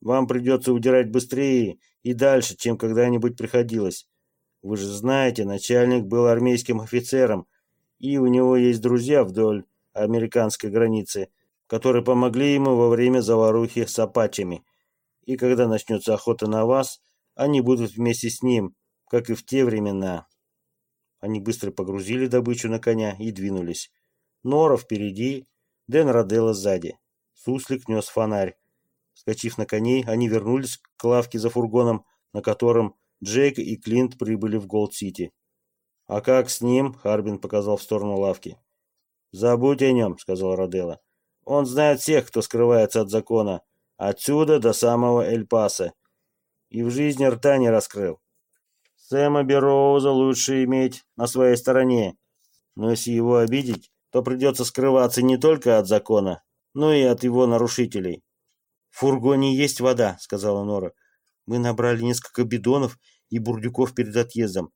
Вам придется удирать быстрее и дальше, чем когда-нибудь приходилось. Вы же знаете, начальник был армейским офицером, и у него есть друзья вдоль американской границы, которые помогли ему во время заварухи с апачами. И когда начнется охота на вас, они будут вместе с ним, как и в те времена. Они быстро погрузили добычу на коня и двинулись. Нора впереди, Дэн Роделло сзади. Суслик нес фонарь. Вскочив на коней, они вернулись к лавке за фургоном, на котором Джейк и Клинт прибыли в Голд-Сити. «А как с ним?» — Харбин показал в сторону лавки. «Забудь о нем», — сказал Роделло. «Он знает всех, кто скрывается от закона, отсюда до самого Эль-Паса, и в жизни рта не раскрыл. Сэма Бероуза лучше иметь на своей стороне, но если его обидеть, то придется скрываться не только от закона, но и от его нарушителей. «В фургоне есть вода», — сказала Нора. «Мы набрали несколько бидонов и бурдюков перед отъездом».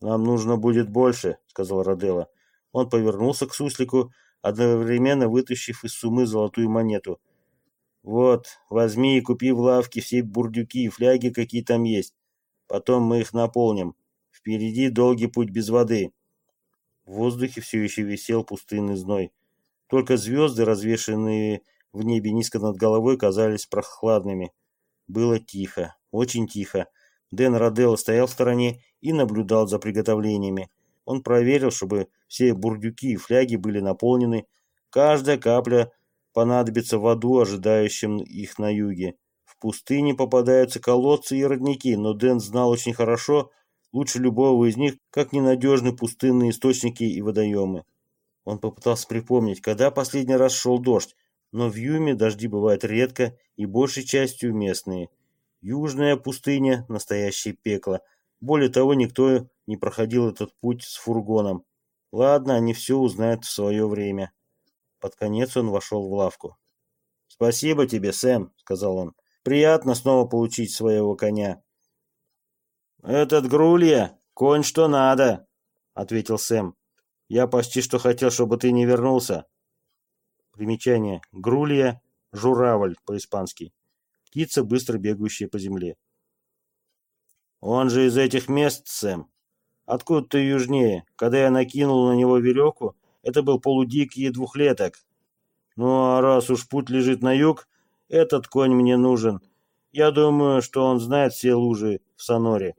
«Нам нужно будет больше», — сказал Роделло. Он повернулся к суслику, одновременно вытащив из сумы золотую монету. «Вот, возьми и купи в лавке все бурдюки и фляги, какие там есть. Потом мы их наполним. Впереди долгий путь без воды». В воздухе все еще висел пустынный зной. Только звезды, развешенные в небе низко над головой, казались прохладными. Было тихо, очень тихо. Дэн Роделло стоял в стороне и наблюдал за приготовлениями. Он проверил, чтобы все бурдюки и фляги были наполнены. Каждая капля понадобится в аду, ожидающим их на юге. В пустыне попадаются колодцы и родники, но Дэн знал очень хорошо, лучше любого из них, как ненадежны пустынные источники и водоемы. Он попытался припомнить, когда последний раз шел дождь, но в Юме дожди бывают редко и большей частью местные. Южная пустыня – настоящее пекло. Более того, никто не проходил этот путь с фургоном. Ладно, они все узнают в свое время. Под конец он вошел в лавку. «Спасибо тебе, Сэм», — сказал он. «Приятно снова получить своего коня». «Этот Грулья, конь что надо», — ответил Сэм. «Я почти что хотел, чтобы ты не вернулся». Примечание. Грулья — журавль по-испански. Птица, быстро бегающая по земле. «Он же из этих мест, Сэм. Откуда ты южнее? Когда я накинул на него веревку, это был полудикий двухлеток. Ну а раз уж путь лежит на юг, этот конь мне нужен. Я думаю, что он знает все лужи в Соноре.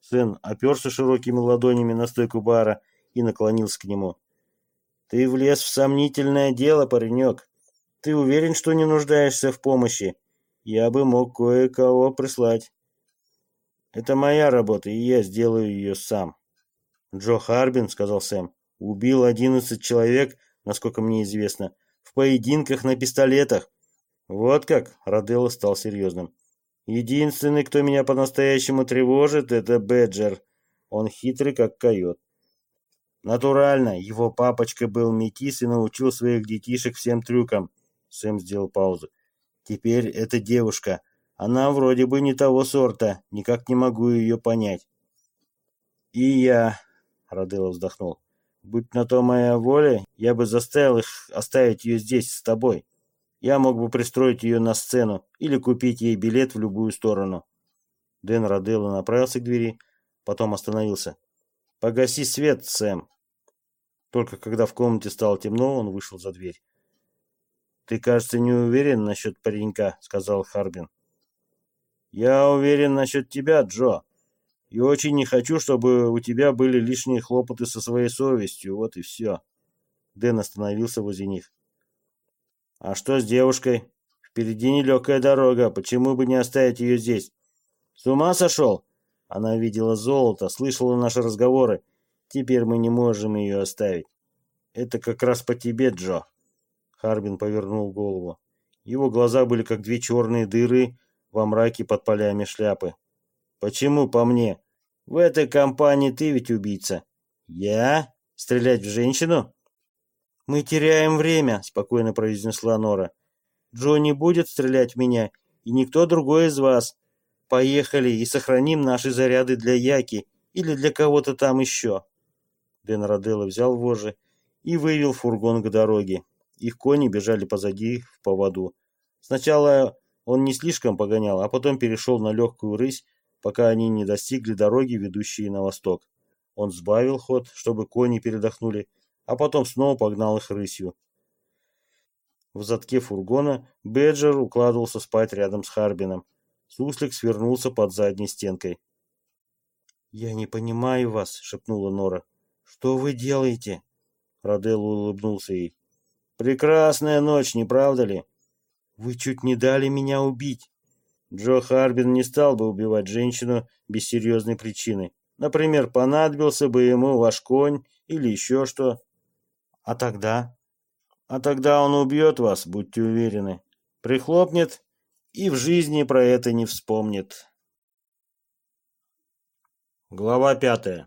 Сын оперся широкими ладонями на стойку бара и наклонился к нему. «Ты влез в сомнительное дело, паренек. Ты уверен, что не нуждаешься в помощи? Я бы мог кое-кого прислать. Это моя работа, и я сделаю ее сам». «Джо Харбин», — сказал Сэм, — «убил одиннадцать человек, насколько мне известно, в поединках на пистолетах». «Вот как?» — Роделло стал серьезным. Единственный, кто меня по-настоящему тревожит, это Бэджер. Он хитрый, как койот. Натурально, его папочка был метис и научил своих детишек всем трюкам. Сэм сделал паузу. Теперь эта девушка. Она вроде бы не того сорта. Никак не могу ее понять. И я, Роделло вздохнул, будь на то моя воля, я бы заставил их оставить ее здесь с тобой. Я мог бы пристроить ее на сцену или купить ей билет в любую сторону. Дэн Роделло направился к двери, потом остановился. «Погаси свет, Сэм!» Только когда в комнате стало темно, он вышел за дверь. «Ты, кажется, не уверен насчет паренька», — сказал Харбин. «Я уверен насчет тебя, Джо. И очень не хочу, чтобы у тебя были лишние хлопоты со своей совестью. Вот и все». Дэн остановился возле них. А что с девушкой? Впереди нелегкая дорога, почему бы не оставить ее здесь? С ума сошел? Она видела золото, слышала наши разговоры. Теперь мы не можем ее оставить. Это как раз по тебе, Джо. Харбин повернул голову. Его глаза были как две черные дыры во мраке под полями шляпы. Почему по мне? В этой компании ты ведь убийца. Я? Стрелять в женщину? «Мы теряем время», — спокойно произнесла Нора. «Джо не будет стрелять в меня, и никто другой из вас. Поехали и сохраним наши заряды для Яки или для кого-то там еще». Дэн Роделло взял вожжи и вывел фургон к дороге. Их кони бежали позади в поводу. Сначала Он не слишком погонял, а потом перешел на легкую рысь, пока они не достигли дороги, ведущей на восток. Он сбавил ход, чтобы кони передохнули, а потом снова погнал их рысью. В задке фургона Беджер укладывался спать рядом с Харбином. Суслик свернулся под задней стенкой. «Я не понимаю вас», — шепнула Нора. «Что вы делаете?» Роделло улыбнулся ей. «Прекрасная ночь, не правда ли?» «Вы чуть не дали меня убить». Джо Харбин не стал бы убивать женщину без серьезной причины. Например, понадобился бы ему ваш конь или еще что. А тогда? А тогда он убьет вас, будьте уверены. Прихлопнет и в жизни про это не вспомнит. Глава пятая.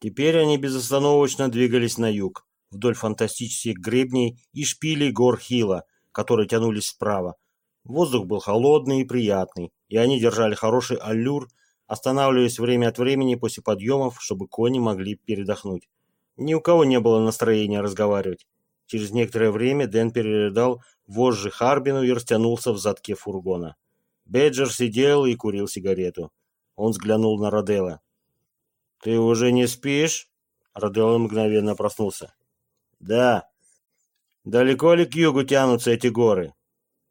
Теперь они безостановочно двигались на юг, вдоль фантастических гребней и шпилей гор Хила, которые тянулись справа. Воздух был холодный и приятный, и они держали хороший аллюр, останавливаясь время от времени после подъемов, чтобы кони могли передохнуть. Ни у кого не было настроения разговаривать. Через некоторое время Дэн передал вожжи Харбину и растянулся в задке фургона. Беджер сидел и курил сигарету. Он взглянул на Роделла. «Ты уже не спишь?» Роделл мгновенно проснулся. «Да». «Далеко ли к югу тянутся эти горы?»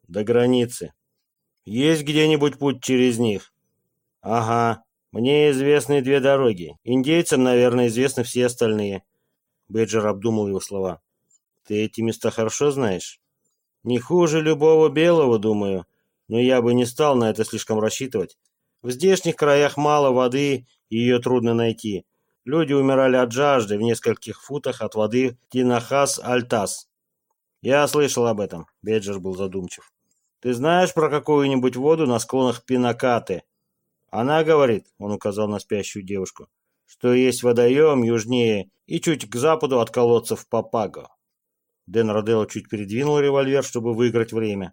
«До границы». «Есть где-нибудь путь через них?» «Ага. Мне известны две дороги. Индейцам, наверное, известны все остальные». Беджер обдумал его слова. «Ты эти места хорошо знаешь?» «Не хуже любого белого, думаю, но я бы не стал на это слишком рассчитывать. В здешних краях мало воды, и ее трудно найти. Люди умирали от жажды в нескольких футах от воды Тинахас-Альтас. Я слышал об этом. Беджер был задумчив. Ты знаешь про какую-нибудь воду на склонах Пинакаты? Она говорит, он указал на спящую девушку, что есть водоем южнее и чуть к западу от колодцев Папаго. Дэн Роделло чуть передвинул револьвер, чтобы выиграть время.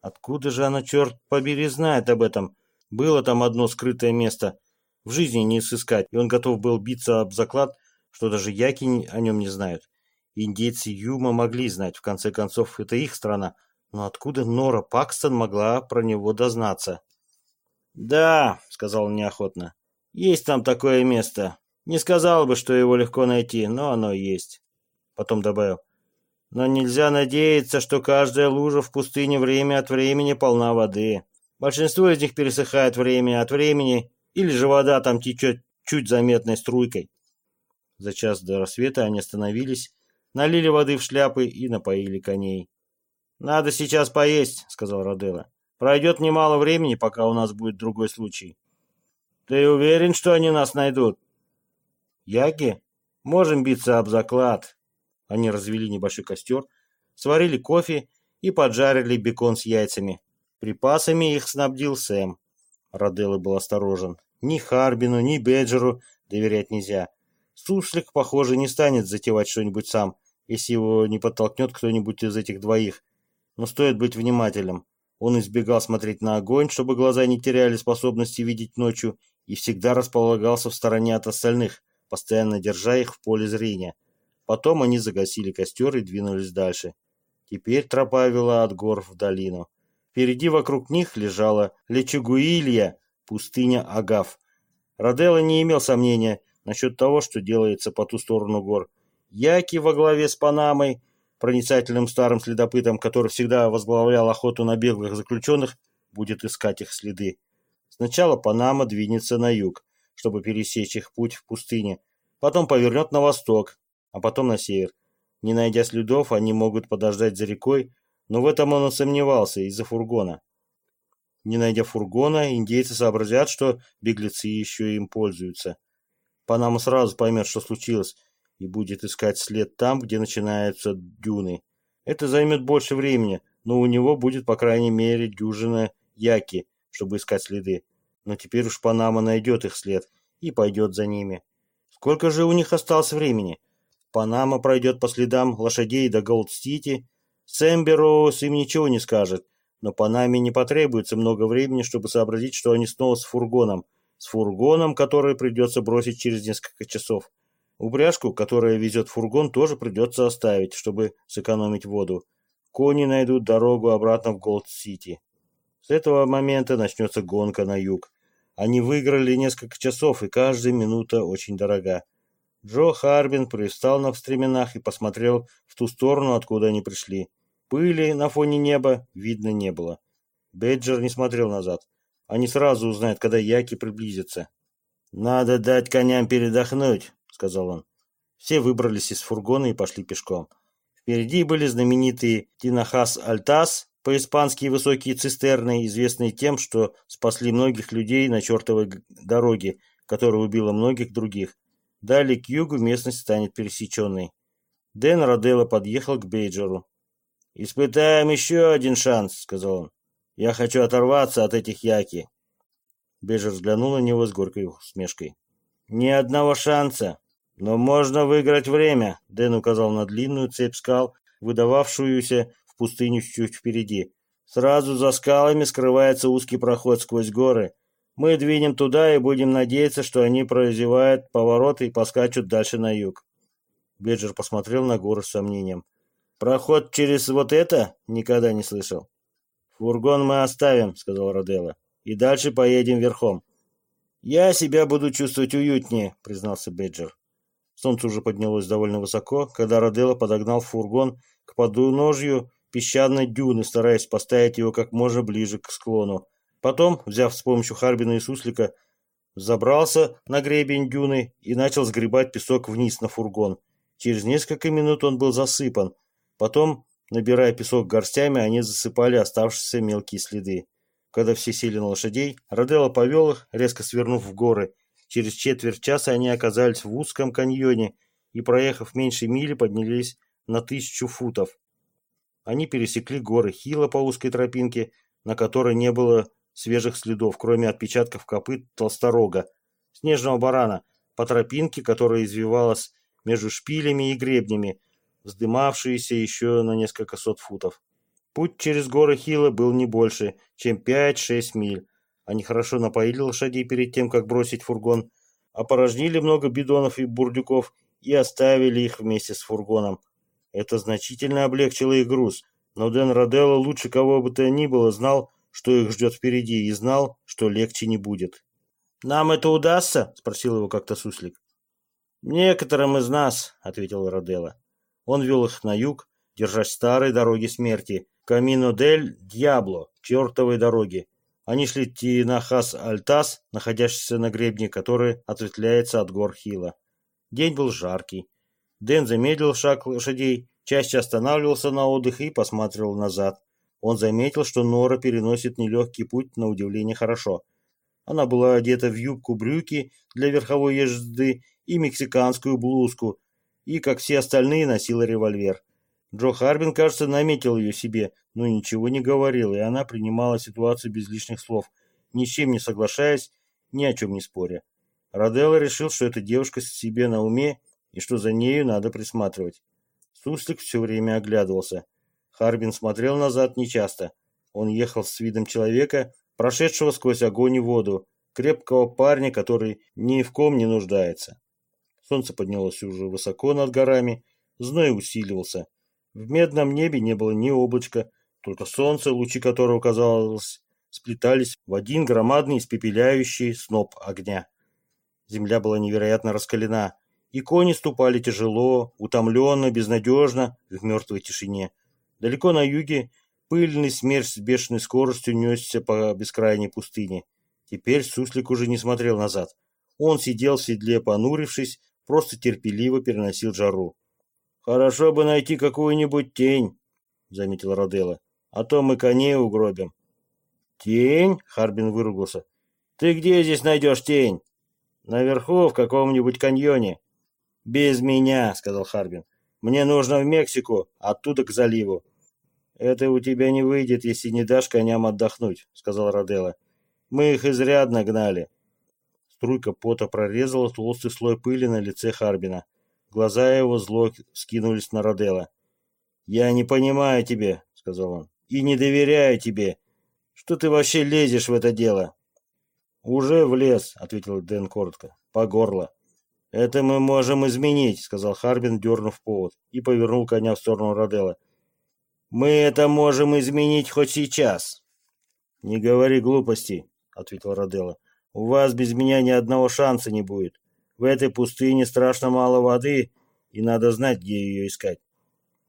Откуда же она, черт побери, знает об этом? Было там одно скрытое место. В жизни не сыскать, и он готов был биться об заклад, что даже яки о нем не знают. Индейцы Юма могли знать, в конце концов, это их страна. Но откуда Нора Пакстон могла про него дознаться? «Да», — сказал неохотно, — «есть там такое место. Не сказал бы, что его легко найти, но оно есть». Потом добавил, «но нельзя надеяться, что каждая лужа в пустыне время от времени полна воды». Большинство из них пересыхает время от времени, или же вода там течет чуть заметной струйкой. За час до рассвета они остановились, налили воды в шляпы и напоили коней. «Надо сейчас поесть», — сказал Роделло. «Пройдет немало времени, пока у нас будет другой случай». «Ты уверен, что они нас найдут?» «Яги? Можем биться об заклад». Они развели небольшой костер, сварили кофе и поджарили бекон с яйцами. Припасами их снабдил Сэм. Роделло был осторожен. Ни Харбину, ни Беджеру доверять нельзя. Суслик, похоже, не станет затевать что-нибудь сам, если его не подтолкнет кто-нибудь из этих двоих. Но стоит быть внимательным. Он избегал смотреть на огонь, чтобы глаза не теряли способности видеть ночью, и всегда располагался в стороне от остальных, постоянно держа их в поле зрения. Потом они загасили костер и двинулись дальше. Теперь тропа вела от гор в долину. Впереди вокруг них лежала Лечугуилья, пустыня Агав. Роделло не имел сомнения насчет того, что делается по ту сторону гор. Яки во главе с Панамой, проницательным старым следопытом, который всегда возглавлял охоту на беглых заключенных, будет искать их следы. Сначала Панама двинется на юг, чтобы пересечь их путь в пустыне, потом повернет на восток, а потом на север. Не найдя следов, они могут подождать за рекой, но в этом он и сомневался из-за фургона. Не найдя фургона, индейцы сообразят, что беглецы еще им пользуются. Панама сразу поймет, что случилось, и будет искать след там, где начинаются дюны. Это займет больше времени, но у него будет, по крайней мере, дюжина яки, чтобы искать следы. Но теперь уж Панама найдет их след и пойдет за ними. Сколько же у них осталось времени? Панама пройдет по следам лошадей до Голд-Сити, Сэм Бероуз им ничего не скажет, но Панаме не потребуется много времени, чтобы сообразить, что они снова с фургоном. С фургоном, который придется бросить через несколько часов. Упряжку, которая везет фургон, тоже придется оставить, чтобы сэкономить воду. Кони найдут дорогу обратно в Голд-Сити. С этого момента начнется гонка на юг. Они выиграли несколько часов, и каждая минута очень дорога. Джо Харбин привстал на стременах и посмотрел в ту сторону, откуда они пришли. Пыли на фоне неба видно не было. Бейджер не смотрел назад. Они сразу узнают, когда яки приблизятся. «Надо дать коням передохнуть», — сказал он. Все выбрались из фургона и пошли пешком. Впереди были знаменитые Тинахас-Альтас, по-испански высокие цистерны, известные тем, что спасли многих людей на чертовой дороге, которая убила многих других. Далее к югу местность станет пересеченной. Дэн Роделло подъехал к Бейджеру. «Испытаем еще один шанс», — сказал он. «Я хочу оторваться от этих яки». Бейджер взглянул на него с горькой усмешкой. «Ни одного шанса, но можно выиграть время», — Дэн указал на длинную цепь скал, выдававшуюся в пустыню чуть впереди. «Сразу за скалами скрывается узкий проход сквозь горы. Мы двинем туда и будем надеяться, что они прозевают повороты и поскачут дальше на юг. Беджер посмотрел на горы с сомнением. «Проход через вот это? Никогда не слышал». «Фургон мы оставим», — сказал Роделло. «И дальше поедем верхом». «Я себя буду чувствовать уютнее», — признался Беджер. Солнце уже поднялось довольно высоко, когда Роделло подогнал фургон к подножью песчаной дюны, стараясь поставить его как можно ближе к склону. Потом, взяв с помощью Харбина и Суслика, забрался на гребень дюны и начал сгребать песок вниз на фургон. Через несколько минут он был засыпан. Потом, набирая песок горстями, они засыпали оставшиеся мелкие следы. Когда все сели на лошадей, Роделло повел их, резко свернув в горы. Через четверть часа они оказались в узком каньоне и, проехав меньше мили, поднялись на тысячу футов. Они пересекли горы Хила по узкой тропинке, на которой не было свежих следов, кроме отпечатков копыт толсторога, снежного барана, по тропинке, которая извивалась между шпилями и гребнями, вздымавшиеся еще на несколько сот футов. Путь через горы Хила был не больше, чем 5-6 миль. Они хорошо напоили лошадей перед тем, как бросить фургон, опорожнили много бидонов и бурдюков и оставили их вместе с фургоном. Это значительно облегчило их груз, но Дэн Роделло лучше кого бы то ни было знал, что их ждет впереди, и знал, что легче не будет. «Нам это удастся?» — спросил его как-то Суслик. «Некоторым из нас», — ответил Роделло. Он вел их на юг, держась старой дороги смерти, Камино-дель-Дьябло, чертовой дороги. Они шли Тинахас-Альтас, находящийся на гребне, который ответвляется от гор Хила. День был жаркий. Дэн замедлил шаг лошадей, чаще останавливался на отдых и посматривал назад. Он заметил, что Нора переносит нелегкий путь на удивление хорошо. Она была одета в юбку-брюки для верховой езды и мексиканскую блузку, и, как все остальные, носила револьвер. Джо Харбин, кажется, наметил ее себе, но ничего не говорил, и она принимала ситуацию без лишних слов, ни с чем не соглашаясь, ни о чем не споря. Роделло решил, что эта девушка себе на уме и что за нею надо присматривать. Суслик все время оглядывался. Харбин смотрел назад нечасто. Он ехал с видом человека, прошедшего сквозь огонь и воду, крепкого парня, который ни в ком не нуждается. Солнце поднялось уже высоко над горами, зной усиливался. В медном небе не было ни облачка, только солнце, лучи которого, казалось, сплетались в один громадный испепеляющий сноп огня. Земля была невероятно раскалена, и кони ступали тяжело, утомленно, безнадежно, в мертвой тишине. Далеко на юге пыльный смерч с бешеной скоростью несся по бескрайней пустыне. Теперь суслик уже не смотрел назад. Он сидел в седле, понурившись, просто терпеливо переносил жару. «Хорошо бы найти какую-нибудь тень», — заметил Роделло, — «а то мы коней угробим». «Тень?» — Харбин выругался. «Ты где здесь найдешь тень?» «Наверху, в каком-нибудь каньоне». «Без меня», — сказал Харбин. Мне нужно в Мексику, оттуда к заливу. Это у тебя не выйдет, если не дашь коням отдохнуть, сказал Роделло. Мы их изрядно гнали. Струйка пота прорезала толстый слой пыли на лице Харбина. Глаза его зло скинулись на Роделло. «Я не понимаю тебя», — сказал он, — «и не доверяю тебе. Что ты вообще лезешь в это дело?» «Уже влез», — ответил Дэн коротко, — «по горло». «Это мы можем изменить», — сказал Харбин, дернув повод, и повернул коня в сторону Роделла. «Мы это можем изменить хоть сейчас». «Не говори глупостей», — ответил Роделло. «У вас без меня ни одного шанса не будет. В этой пустыне страшно мало воды, и надо знать, где ее искать».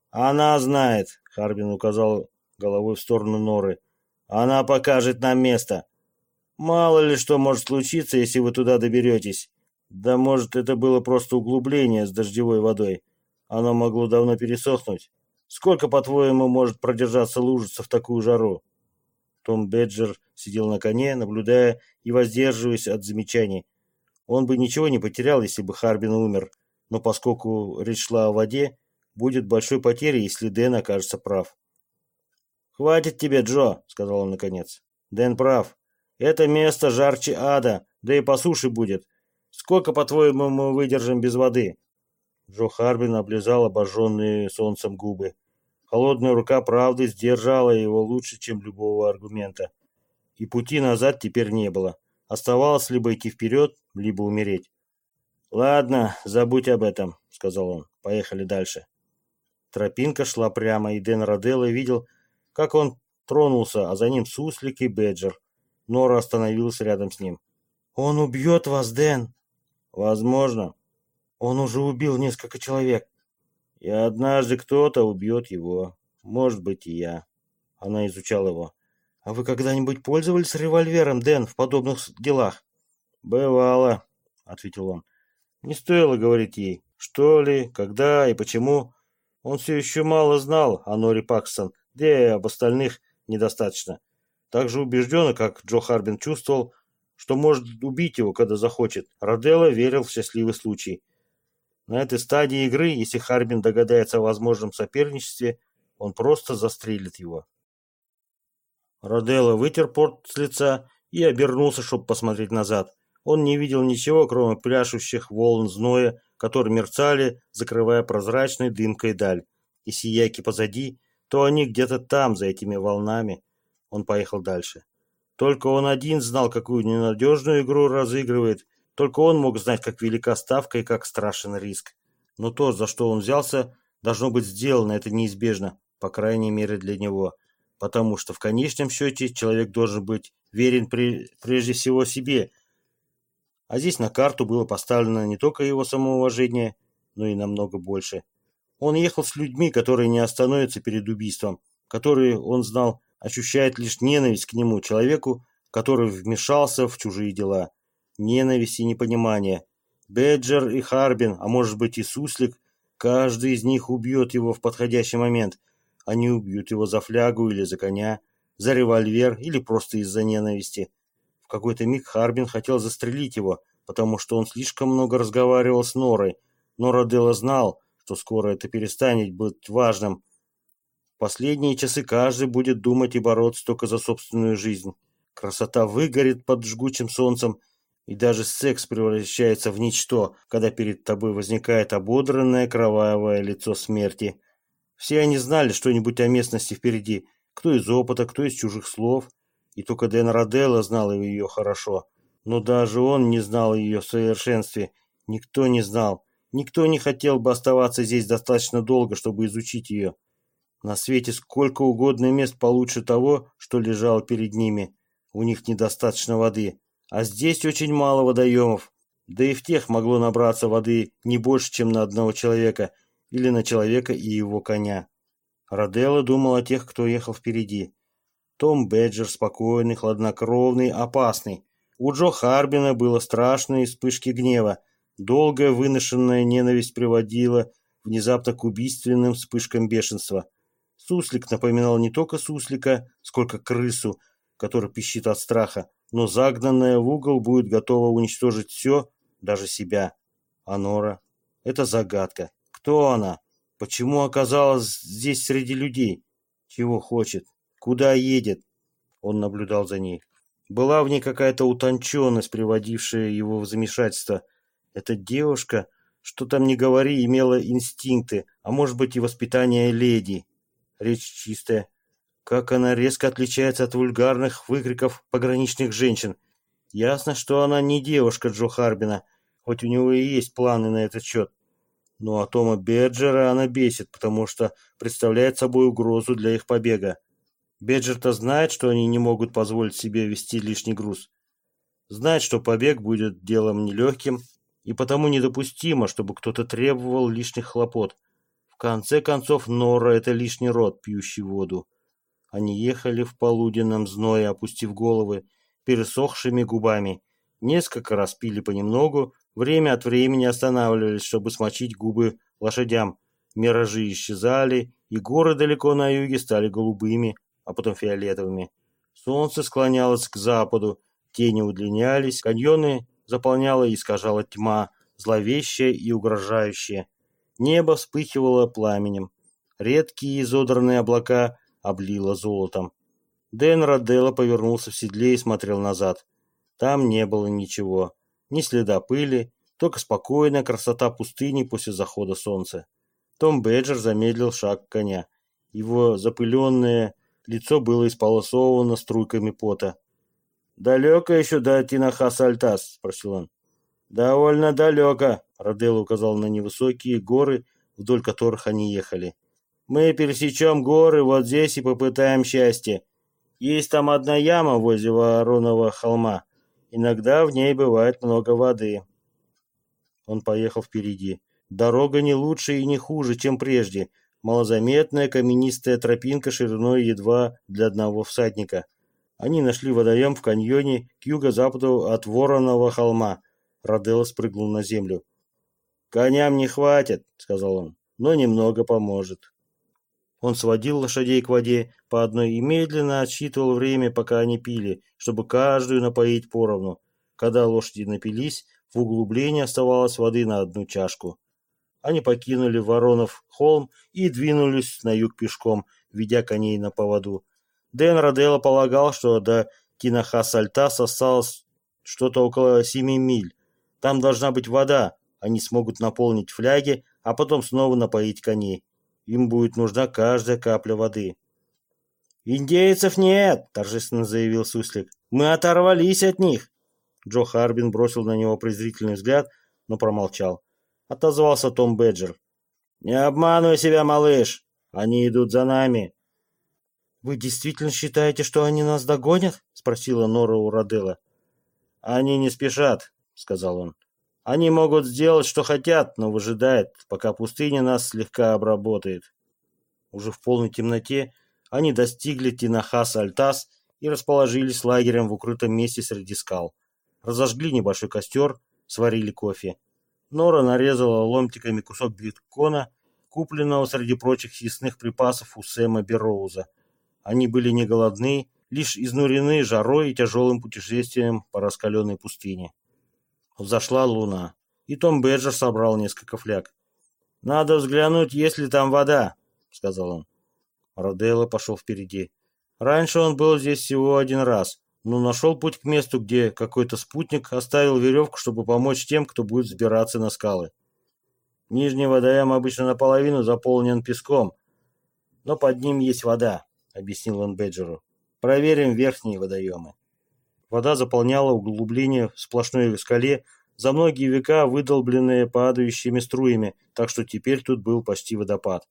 «Она знает», — Харбин указал головой в сторону норы. «Она покажет нам место. Мало ли что может случиться, если вы туда доберетесь. Да может, это было просто углубление с дождевой водой. Оно могло давно пересохнуть. Сколько, по-твоему, может продержаться лужица в такую жару?» Том Беджер сидел на коне, наблюдая и воздерживаясь от замечаний. Он бы ничего не потерял, если бы Харбин умер, но поскольку речь шла о воде, будет большой потерей, если Дэн окажется прав. «Хватит тебе, Джо», — сказал он наконец. «Дэн прав. Это место жарче ада, да и по суше будет. Сколько, по-твоему, мы выдержим без воды?» Джо Харбин облизал обожженные солнцем губы. Холодная рука правды сдержала его лучше, чем любого аргумента. И пути назад теперь не было. Оставалось либо идти вперед, либо умереть. «Ладно, забудь об этом», — сказал он. «Поехали дальше». Тропинка шла прямо, и Дэн Роделло видел, как он тронулся, а за ним Суслик и Беджер. Нора остановился рядом с ним. «Он убьет вас, Дэн!» «Возможно. Он уже убил несколько человек. И однажды кто-то убьет его. Может быть, и я. Она изучала его. А вы когда-нибудь пользовались револьвером, Дэн, в подобных делах? Бывало, ответил он. Не стоило говорить ей, что ли, когда и почему. Он все еще мало знал о Нори Пакстон, да и об остальных недостаточно. Так же убежденно, как Джо Харбин чувствовал, что может убить его, когда захочет, Роделло верил в счастливый случай. На этой стадии игры, если Харбин догадается о возможном соперничестве, он просто застрелит его. Роделло вытер порт с лица и обернулся, чтобы посмотреть назад. Он не видел ничего, кроме пляшущих волн зноя, которые мерцали, закрывая прозрачной дымкой даль. И сияки позади, то они где-то там, за этими волнами. Он поехал дальше. Только он один знал, какую ненадежную игру разыгрывает, только он мог знать, как велика ставка и как страшен риск. Но то, за что он взялся, должно быть сделано, это неизбежно, по крайней мере для него. Потому что в конечном счете человек должен быть верен при, прежде всего себе. А здесь на карту было поставлено не только его самоуважение, но и намного больше. Он ехал с людьми, которые не остановятся перед убийством, которые, он знал, ощущают лишь ненависть к нему, человеку, который вмешался в чужие дела ненависть и непонимание. Беджер и Харбин, а может быть и Суслик, каждый из них убьет его в подходящий момент. Они убьют его за флягу или за коня, за револьвер или просто из-за ненависти. В какой-то миг Харбин хотел застрелить его, потому что он слишком много разговаривал с Норой, но Роделло знал, что скоро это перестанет быть важным. Последние часы каждый будет думать и бороться только за собственную жизнь. Красота выгорит под жгучим солнцем, и даже секс превращается в ничто, когда перед тобой возникает ободранное кровавое лицо смерти. Все они знали что-нибудь о местности впереди, кто из опыта, кто из чужих слов. И только Дэн Роделло знал ее хорошо. Но даже он не знал ее в совершенстве. Никто не знал. Никто не хотел бы оставаться здесь достаточно долго, чтобы изучить ее. На свете сколько угодно мест получше того, что лежало перед ними. У них недостаточно воды. А здесь очень мало водоемов, да и в тех могло набраться воды не больше, чем на одного человека, или на человека и его коня. Роделло думал о тех, кто ехал впереди. Том Беджер спокойный, хладнокровный, опасный. У Джо Харбина было страшные вспышки гнева. Долгая выношенная ненависть приводила внезапно к убийственным вспышкам бешенства. Суслик напоминал не только суслика, сколько крысу, который пищит от страха, но загнанная в угол будет готова уничтожить все, даже себя. А Нора? Это загадка. Кто она? Почему оказалась здесь среди людей? Чего хочет? Куда едет? Он наблюдал за ней. Была в ней какая-то утонченность, приводившая его в замешательство. Эта девушка, что там не говори, имела инстинкты, а может быть и воспитание леди. Речь чистая, как она резко отличается от вульгарных выкриков пограничных женщин. Ясно, что она не девушка Джо Харбина, хоть у него и есть планы на этот счет. Но а Тома Берджера она бесит, потому что представляет собой угрозу для их побега. Беджер-то знает, что они не могут позволить себе вести лишний груз. Знает, что побег будет делом нелегким, и потому недопустимо, чтобы кто-то требовал лишних хлопот. Конце концов, Нора — это лишний род, пьющий воду. Они ехали в полуденном зное, опустив головы, пересохшими губами. Несколько раз пили понемногу, время от времени останавливались, чтобы смочить губы лошадям. Миражи исчезали, и горы далеко на юге стали голубыми, а потом фиолетовыми. Солнце склонялось к западу, тени удлинялись, каньоны заполняла и искажала тьма, зловещая и угрожающая. Небо вспыхивало пламенем. Редкие изодранные облака облило золотом. Дэн Роделло повернулся в седле и смотрел назад. Там не было ничего. Ни следа пыли, только спокойная красота пустыни после захода солнца. Том Беджер замедлил шаг коня. Его запыленное Лицо было исполосовано струйками пота. «Далеко еще до Тинахас-Альтас?» — спросил он. «Довольно далеко», — Роделло указал на невысокие горы, вдоль которых они ехали. «Мы пересечем горы вот здесь и попытаем счастье. Есть там одна яма возле Вороного холма. Иногда в ней бывает много воды». Он поехал впереди. Дорога не лучше и не хуже, чем прежде, малозаметная каменистая тропинка шириной едва для одного всадника. Они нашли водоем в каньоне к юго-западу от Вороного холма. Роделло спрыгнул на землю. «Коням не хватит», — сказал он, — «но немного поможет». Он сводил лошадей к воде по одной и медленно отсчитывал время, пока они пили, чтобы каждую напоить поровну. Когда лошади напились, в углублении оставалось воды на одну чашку. Они покинули Воронов холм и двинулись на юг пешком, ведя коней на поводу. Дэн Роделло полагал, что до Кинахас-Альтас осталось что-то около семи миль. Там должна быть вода, они смогут наполнить фляги, а потом снова напоить коней. Им будет нужна каждая капля воды. «Индейцев нет!» – торжественно заявил Суслик. «Мы оторвались от них!» Джо Харбин бросил на него презрительный взгляд, но промолчал. — отозвался Том Беджер. «Не обманывай себя, малыш. Они идут за нами». «Вы действительно считаете, что они нас догонят?» — спросила Нора у Роделла. «Они не спешат», — сказал он. «Они могут сделать, что хотят, но выжидают, пока пустыня нас слегка обработает». Уже в полной темноте они достигли Тинахас-Альтас и расположились лагерем в укрытом месте среди скал. Разожгли небольшой костер, сварили кофе. Нора нарезала ломтиками кусок бекона, купленного среди прочих съестных припасов у Сэма Берроуза. Они были не голодны, лишь изнурены жарой и тяжелым путешествием по раскаленной пустыне. Взошла луна, и Том Беджер собрал несколько фляг. «Надо взглянуть, есть ли там вода», — сказал он. Роделло пошел впереди. Раньше он был здесь всего один раз, но нашел путь к месту, где какой-то спутник оставил веревку, чтобы помочь тем, кто будет взбираться на скалы. Нижний водоем обычно наполовину заполнен песком, но под ним есть вода, объяснил он Беджеру. Проверим верхние водоемы. Вода заполняла углубление в сплошной скале, за многие века выдолбленные падающими струями, так что теперь тут был почти водопад.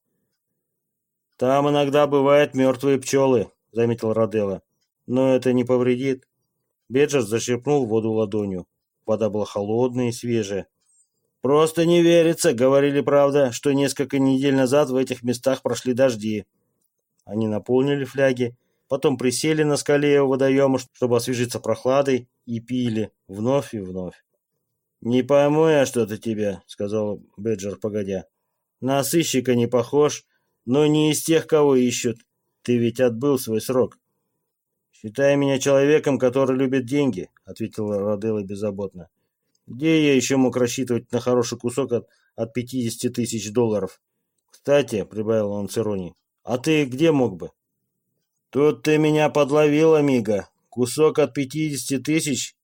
«Там иногда бывают мертвые пчелы», — заметил Роделло. Но это не повредит. Беджер зачерпнул воду ладонью. Вода была холодная и свежая. «Просто не верится», — говорили правда, что несколько недель назад в этих местах прошли дожди. Они наполнили фляги, потом присели на скале у водоема, чтобы освежиться прохладой, и пили вновь и вновь. «Не пойму я что-то тебя», — сказал Беджер, погодя. «На сыщика не похож, но не из тех, кого ищут. Ты ведь отбыл свой срок». «Считай меня человеком, который любит деньги», — ответила Роделла беззаботно. «Где я еще мог рассчитывать на хороший кусок от, от 50 тысяч долларов?» «Кстати», — прибавил он с иронией, — «а ты где мог бы?» «Тут ты меня подловил, Амиго. Кусок от 50 тысяч?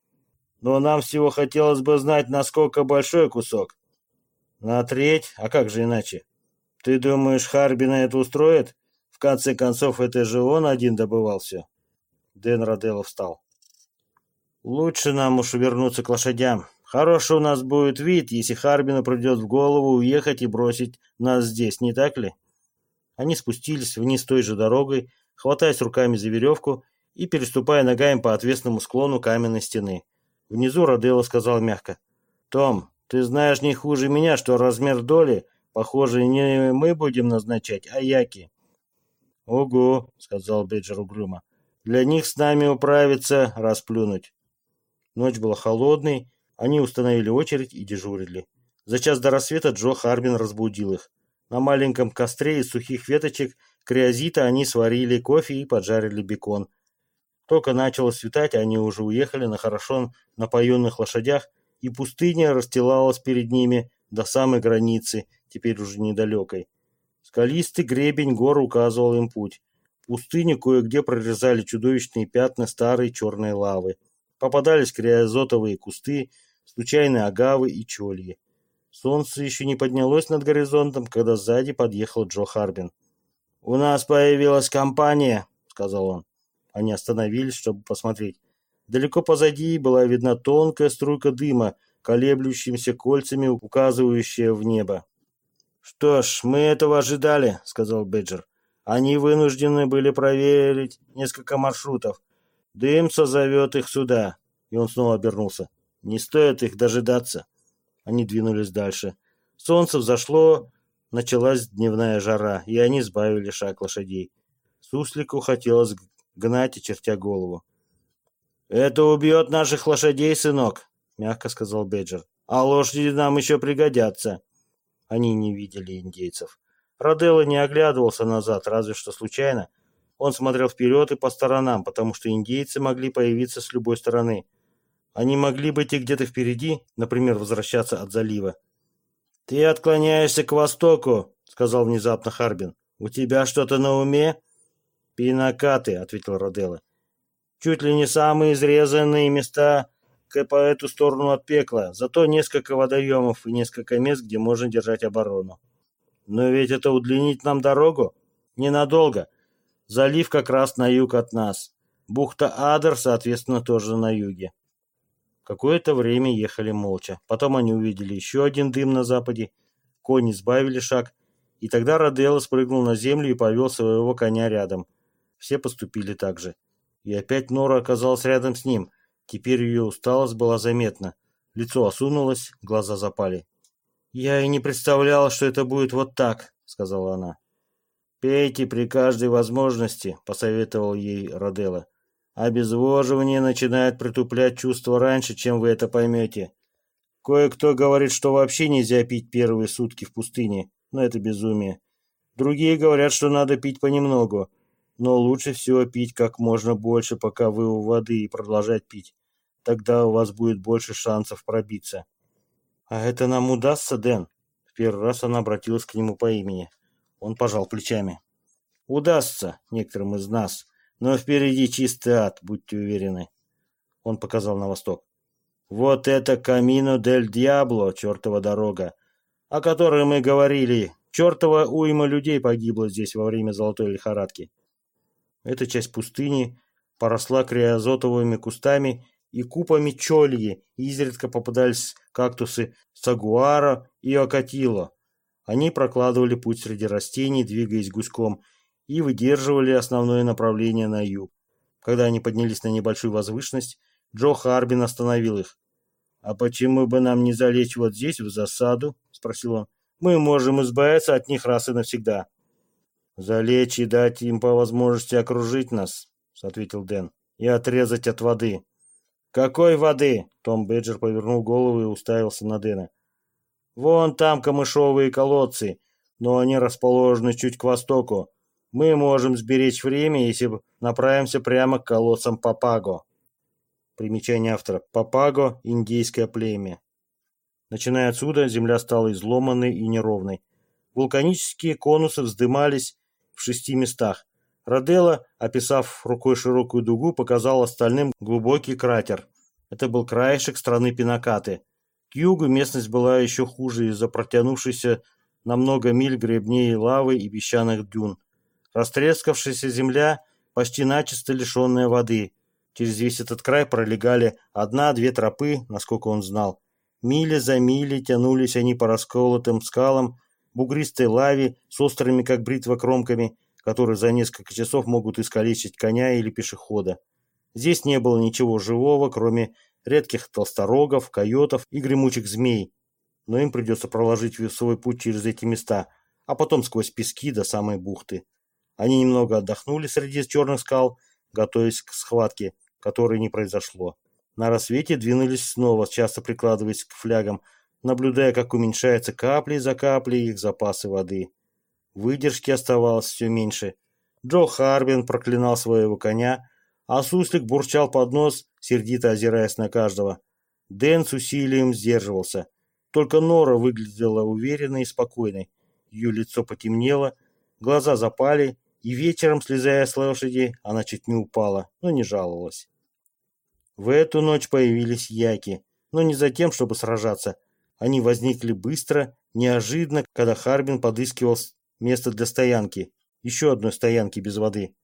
Но нам всего хотелось бы знать, насколько большой кусок». «На треть? А как же иначе? Ты думаешь, Харбина это устроит? В конце концов, это же он один добывал все». Дэн Роделло встал. «Лучше нам уж вернуться к лошадям. Хороший у нас будет вид, если Харбину придет в голову уехать и бросить нас здесь, не так ли?» Они спустились вниз той же дорогой, хватаясь руками за веревку и переступая ногами по отвесному склону каменной стены. Внизу Роделло сказал мягко. «Том, ты знаешь не хуже меня, что размер доли, похоже, не мы будем назначать, а яки». «Ого», — сказал Бейджер угрюмо. «Для них с нами управиться, расплюнуть». Ночь была холодной, они установили очередь и дежурили. За час до рассвета Джо Харбин разбудил их. На маленьком костре из сухих веточек криозита они сварили кофе и поджарили бекон. Только начало светать, они уже уехали на хорошо напоенных лошадях, и пустыня расстилалась перед ними до самой границы, теперь уже недалекой. Скалистый гребень гор указывал им путь. Пустыню кое-где прорезали чудовищные пятна старой черной лавы. Попадались криозотовые кусты, случайные агавы и чольи. Солнце еще не поднялось над горизонтом, когда сзади подъехал Джо Харбин. «У нас появилась компания», — сказал он. Они остановились, чтобы посмотреть. Далеко позади была видна тонкая струйка дыма, колеблющимися кольцами, указывающая в небо. «Что ж, мы этого ожидали», — сказал Беджер. «Они вынуждены были проверить несколько маршрутов. Дым созовет их сюда». И он снова обернулся. «Не стоит их дожидаться». Они двинулись дальше. Солнце взошло, началась дневная жара, и они сбавили шаг лошадей. Суслику хотелось гнать и чертя голову. «Это убьет наших лошадей, сынок», — мягко сказал Беджер. «А лошади нам еще пригодятся». Они не видели индейцев. Роделло не оглядывался назад, разве что случайно. Он смотрел вперед и по сторонам, потому что индейцы могли появиться с любой стороны. Они могли быть и где-то впереди, например, возвращаться от залива. «Ты отклоняешься к востоку», — сказал внезапно Харбин. «У тебя что-то на уме?» «Пинакаты», — ответил Роделло. «Чуть ли не самые изрезанные места по эту сторону от пекла, зато несколько водоемов и несколько мест, где можно держать оборону. Но ведь это удлинить нам дорогу? Ненадолго. Залив как раз на юг от нас. Бухта Адер, соответственно, тоже на юге. Какое-то время ехали молча. Потом они увидели еще один дым на западе. Кони сбавили шаг. И тогда Роделло спрыгнул на землю и повел своего коня рядом. Все поступили так же. И опять Нора оказалась рядом с ним. Теперь ее усталость была заметна. Лицо осунулось, глаза запали. «Я и не представляла, что это будет вот так», — сказала она. «Пейте при каждой возможности», — посоветовал ей Роделло. Обезвоживание начинает притуплять чувства раньше, чем вы это поймете. Кое-кто говорит, что вообще нельзя пить первые сутки в пустыне, но это безумие. Другие говорят, что надо пить понемногу, но лучше всего пить как можно больше, пока вы у воды, и продолжать пить. Тогда у вас будет больше шансов пробиться. А это нам удастся, Дэн? В первый раз она обратилась к нему по имени. Он пожал плечами. Удастся некоторым из нас, но впереди чистый ад, будьте уверены. Он показал на восток. Вот это Камино дель Диабло, чертова дорога, о которой мы говорили. Чертова уйма людей погибла здесь во время золотой лихорадки. Эта часть пустыни поросла криозотовыми кустами и купами чольи, изредка попадались кактусы сагуара и окатило. Они прокладывали путь среди растений, двигаясь гуськом, и выдерживали основное направление на юг. Когда они поднялись на небольшую возвышенность, Джо Харбин остановил их. «А почему бы нам не залечь вот здесь, в засаду?» — спросил он. «Мы можем избавиться от них раз и навсегда». «Залечь и дать им по возможности окружить нас», — ответил Дэн, — «и отрезать от воды». «Какой воды?» — Том Беджер повернул голову и уставился на Дэна. «Вон там камышовые колодцы, но они расположены чуть к востоку. Мы можем сберечь время, если направимся прямо к колодцам Папаго. Примечание автора. Папаго – индейское племя. Начиная отсюда, земля стала изломанной и неровной. Вулканические конусы вздымались в шести местах. Роделло, описав рукой широкую дугу, показал остальным глубокий кратер. Это был краешек страны Пинакаты. К югу местность была еще хуже из-за протянувшейся на много миль гребней лавы и песчаных дюн. Растрескавшаяся земля, почти начисто лишенная воды. Через весь этот край пролегали одна-две тропы, насколько он знал. Мили за мили тянулись они по расколотым скалам, бугристой лаве с острыми, как бритва, кромками, которые за несколько часов могут искалечить коня или пешехода. Здесь не было ничего живого, кроме редких толсторогов, койотов и гремучих змей, но им придется проложить свой путь через эти места, а потом сквозь пески до самой бухты. Они немного отдохнули среди черных скал, готовясь к схватке, которой не произошло. На рассвете двинулись снова, часто прикладываясь к флягам, наблюдая, как уменьшаются капли за каплей их запасы воды. Выдержки оставалось все меньше. Джо Харбин проклинал своего коня, а суслик бурчал под нос, сердито озираясь на каждого. Дэн с усилием сдерживался. Только Нора выглядела уверенной и спокойной. Ее лицо потемнело, глаза запали, и вечером, слезая с лошади, она чуть не упала, но не жаловалась. В эту ночь появились яки, но не за тем, чтобы сражаться. Они возникли быстро, неожиданно, когда Харбин подыскивал место для стоянки, еще одной стоянки без воды.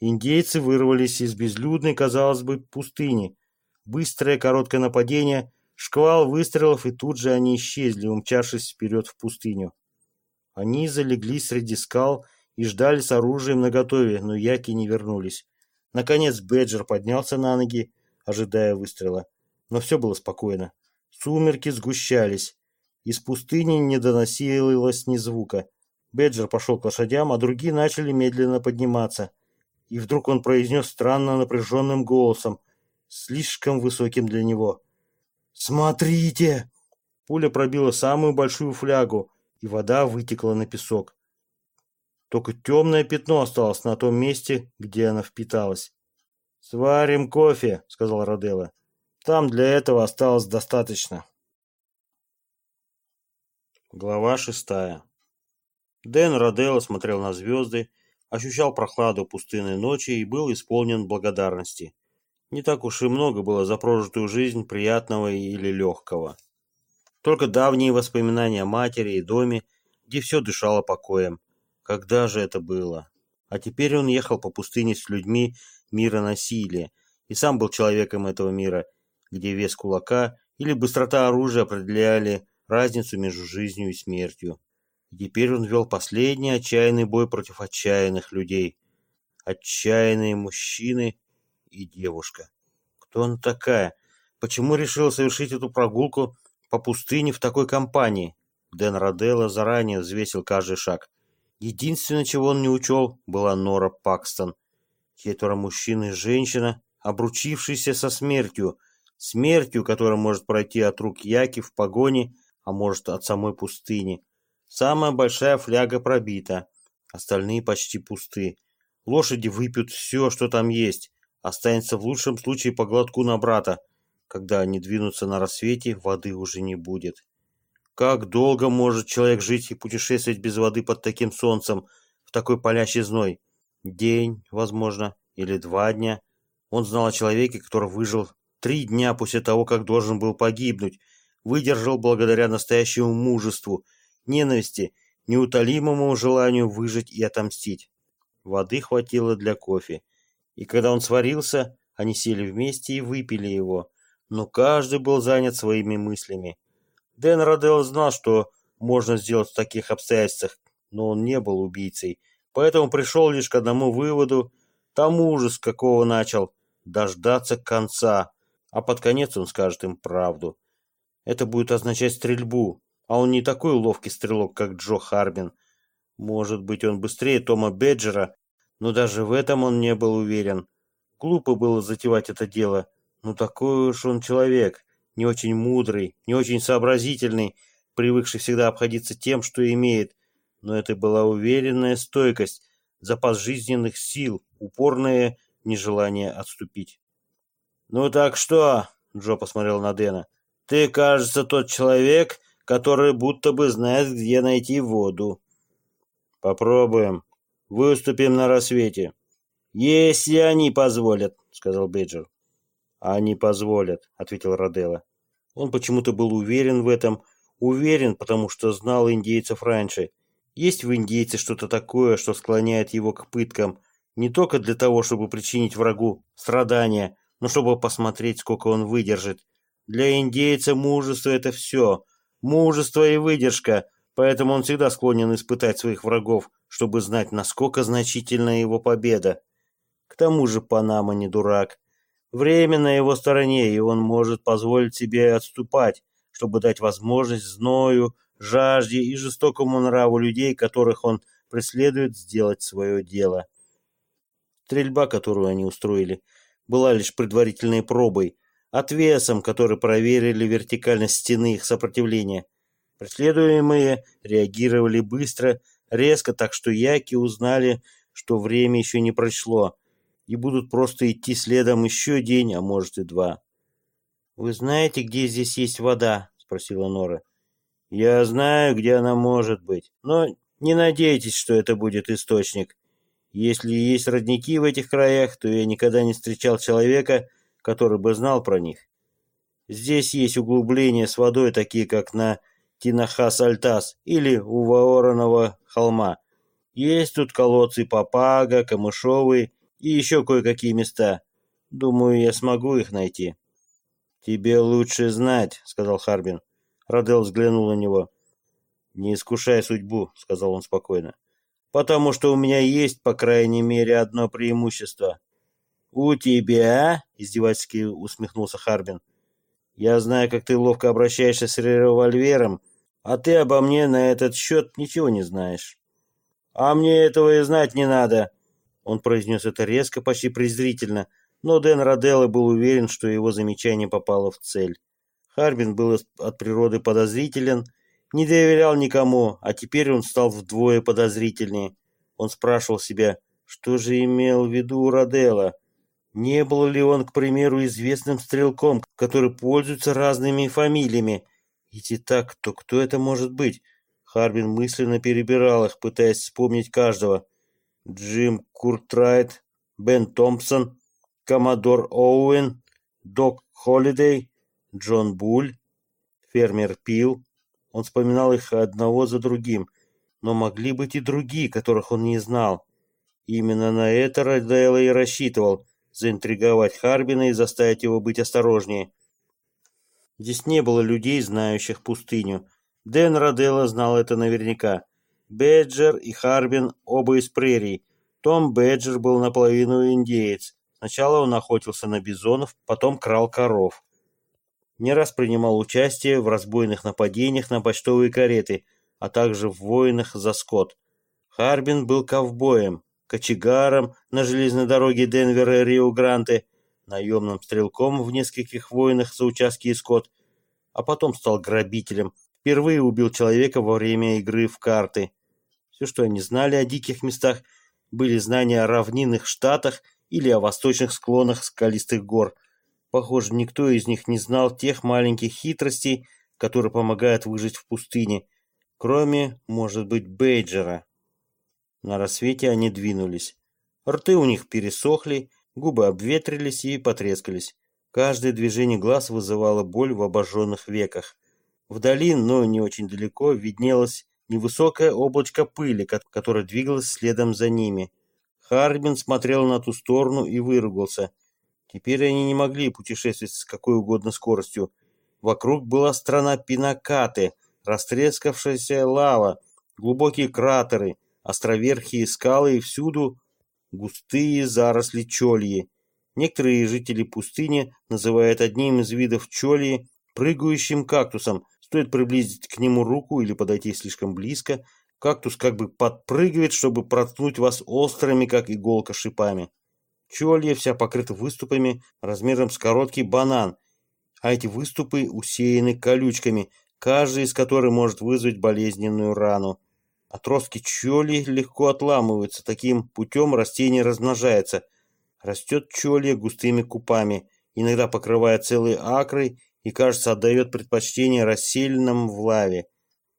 Индейцы вырвались из безлюдной, казалось бы, пустыни. Быстрое короткое нападение, шквал выстрелов, и тут же они исчезли, умчавшись вперед в пустыню. Они залегли среди скал и ждали с оружием наготове, но яки не вернулись. Наконец Беджер поднялся на ноги, ожидая выстрела. Но все было спокойно. Сумерки сгущались. Из пустыни не доносилось ни звука. Беджер пошел к лошадям, а другие начали медленно подниматься и вдруг он произнес странно напряженным голосом, слишком высоким для него. «Смотрите!» Пуля пробила самую большую флягу, и вода вытекла на песок. Только темное пятно осталось на том месте, где она впиталась. «Сварим кофе», — сказал Роделла. «Там для этого осталось достаточно». Глава шестая. Дэн Роделло смотрел на звезды, ощущал прохладу пустынной ночи и был исполнен благодарности. Не так уж и много было за прожитую жизнь приятного или легкого. Только давние воспоминания о матери и доме, где все дышало покоем. Когда же это было? А теперь он ехал по пустыне с людьми мира насилия, и сам был человеком этого мира, где вес кулака или быстрота оружия определяли разницу между жизнью и смертью. И теперь он вел последний отчаянный бой против отчаянных людей. Отчаянные мужчины и девушка. Кто она такая? Почему решила совершить эту прогулку по пустыне в такой компании? Дэн Роделло заранее взвесил каждый шаг. Единственное, чего он не учел, была Нора Пакстон. Четверо мужчин и женщина, обручившиеся со смертью. Смертью, которая может пройти от рук Яки в погоне, а может от самой пустыни. Самая большая фляга пробита, остальные почти пусты. Лошади выпьют все, что там есть. Останется в лучшем случае по глотку на брата. Когда они двинутся на рассвете, воды уже не будет. Как долго может человек жить и путешествовать без воды под таким солнцем, в такой палящий зной? День, возможно, или два дня. Он знал о человеке, который выжил три дня после того, как должен был погибнуть, выдержал благодаря настоящему мужеству – ненависти, неутолимому желанию выжить и отомстить. Воды хватило для кофе, и когда он сварился, они сели вместе и выпили его, но каждый был занят своими мыслями. Дэн Родел знал, что можно сделать в таких обстоятельствах, но он не был убийцей, поэтому пришел лишь к одному выводу, тому же, с какого начал, дождаться конца, а под конец он скажет им правду. Это будет означать стрельбу, а он не такой ловкий стрелок, как Джо Харбин. Может быть, он быстрее Тома Беджера, но даже в этом он не был уверен. Глупо было затевать это дело. Ну такой уж он человек, не очень мудрый, не очень сообразительный, привыкший всегда обходиться тем, что имеет. Но это была уверенная стойкость, запас жизненных сил, упорное нежелание отступить. «Ну так что?» — Джо посмотрел на Дэна. «Ты, кажется, тот человек, который будто бы знает, где найти воду. Попробуем. Выступим на рассвете. Если они позволят, сказал Бейджер. Они позволят, ответил Роделла. Он почему-то был уверен в этом, уверен, потому что знал индейцев раньше. Есть в индейце что-то такое, что склоняет его к пыткам, не только для того, чтобы причинить врагу страдания, но чтобы посмотреть, сколько он выдержит. Для индейца мужество — это все, мужество и выдержка, поэтому он всегда склонен испытать своих врагов, чтобы знать, насколько значительна его победа. К тому же Панама не дурак. Время на его стороне, и он может позволить себе отступать, чтобы дать возможность зною, жажде и жестокому нраву людей, которых он преследует, сделать свое дело. Стрельба, которую они устроили, была лишь предварительной пробой, отвесом, который проверили вертикальность стены их сопротивления. Преследуемые реагировали быстро, резко, так что яки узнали, что время еще не прошло, и будут просто идти следом еще день, а может и два. «Вы знаете, где здесь есть вода?» — спросила Нора. «Я знаю, где она может быть, но не надейтесь, что это будет источник. Если есть родники в этих краях, то я никогда не встречал человека, который бы знал про них. Здесь есть углубления с водой, такие как на Тинахас-Альтас или у Ваоранова холма. Есть тут колодцы Папага, Камышовые и еще кое-какие места. Думаю, я смогу их найти. «Тебе лучше знать», — сказал Харбин. Радел взглянул на него. «Не искушай судьбу», — сказал он спокойно. «Потому что у меня есть, по крайней мере, одно преимущество». «У тебя?» — издевательски усмехнулся Харбин. «Я знаю, как ты ловко обращаешься с револьвером, а ты обо мне на этот счет ничего не знаешь». «А мне этого и знать не надо», — он произнес это резко, почти презрительно, но Дэн Роделло был уверен, что его замечание попало в цель. Харбин был от природы подозрителен, не доверял никому, а теперь он стал вдвое подозрительнее. Он спрашивал себя, что же имел в виду Роделло. Не был ли он, к примеру, известным стрелком, который пользуется разными фамилиями? Идти так, то кто это может быть? Харбин мысленно перебирал их, пытаясь вспомнить каждого. Джим Куртрайт, Бен Томпсон, Коммодор Оуэн, Док Холидей, Джон Буль, фермер Пил. Он вспоминал их одного за другим, но могли быть и другие, которых он не знал. Именно на это Роделло и рассчитывал – заинтриговать Харбина и заставить его быть осторожнее. Здесь не было людей, знающих пустыню. Дэн Роделло знал это наверняка. Беджер и Харбин оба из прерий. Том Беджер был наполовину индеец. Сначала он охотился на бизонов, потом крал коров не раз принимал участие в разбойных нападениях на почтовые кареты, а также в войнах за скот. Харбин был ковбоем, кочегаром на железной дороге Денвера и Рио-Гранте, наемным стрелком в нескольких войнах за участки и скот, а потом стал грабителем. Впервые убил человека во время игры в карты. Все, что они знали о диких местах, были знания о равнинных штатах или о восточных склонах скалистых гор – Похоже, никто из них не знал тех маленьких хитростей, которые помогают выжить в пустыне, кроме, может быть, Бейджера. На рассвете они двинулись. Рты у них пересохли, губы обветрились и потрескались. Каждое движение глаз вызывало боль в обожженных веках. Вдали, но не очень далеко, виднелось невысокое облачко пыли, которое двигалось следом за ними. Харбин смотрел на ту сторону и выругался – Теперь они не могли путешествовать с какой угодно скоростью. Вокруг была страна Пинакаты, растрескавшаяся лава, глубокие кратеры, островерхие скалы и всюду густые заросли чольи. Некоторые жители пустыни называют одним из видов чольи прыгающим кактусом. Стоит приблизить к нему руку или подойти слишком близко, кактус как бы подпрыгивает, чтобы проткнуть вас острыми, как иголка, шипами. Чолья вся покрыта выступами размером с короткий банан, а эти выступы усеяны колючками, каждый из которых может вызвать болезненную рану. Отростки чоли легко отламываются, таким путем растение размножается. Растет чолья густыми купами, иногда покрывая целые акры и, кажется, отдает предпочтение расселенным в лаве.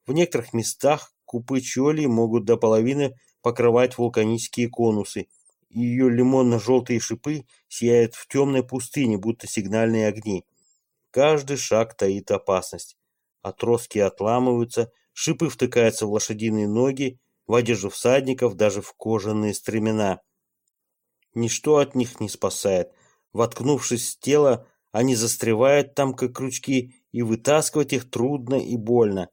В некоторых местах купы чоли могут до половины покрывать вулканические конусы – ее лимонно-желтые шипы сияют в темной пустыне, будто сигнальные огни. Каждый шаг таит опасность. Отростки отламываются, шипы втыкаются в лошадиные ноги, в одежду всадников, даже в кожаные стремена. Ничто от них не спасает. Воткнувшись в тело, они застревают там, как крючки, и вытаскивать их трудно и больно.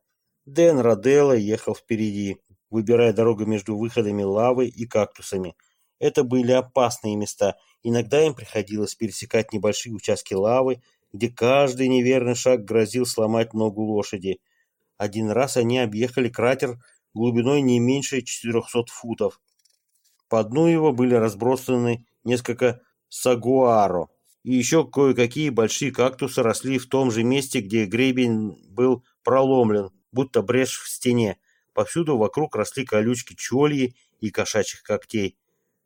Дэн Роделло ехал впереди. выбирая дорогу между выходами лавы и кактусами. Это были опасные места. Иногда им приходилось пересекать небольшие участки лавы, где каждый неверный шаг грозил сломать ногу лошади. Один раз они объехали кратер глубиной не меньше 400 футов. По дну его были разбросаны несколько сагуаро, и еще кое-какие большие кактусы росли в том же месте, где гребень был проломлен, будто брешь в стене. Повсюду вокруг росли колючки чольи и кошачьих когтей.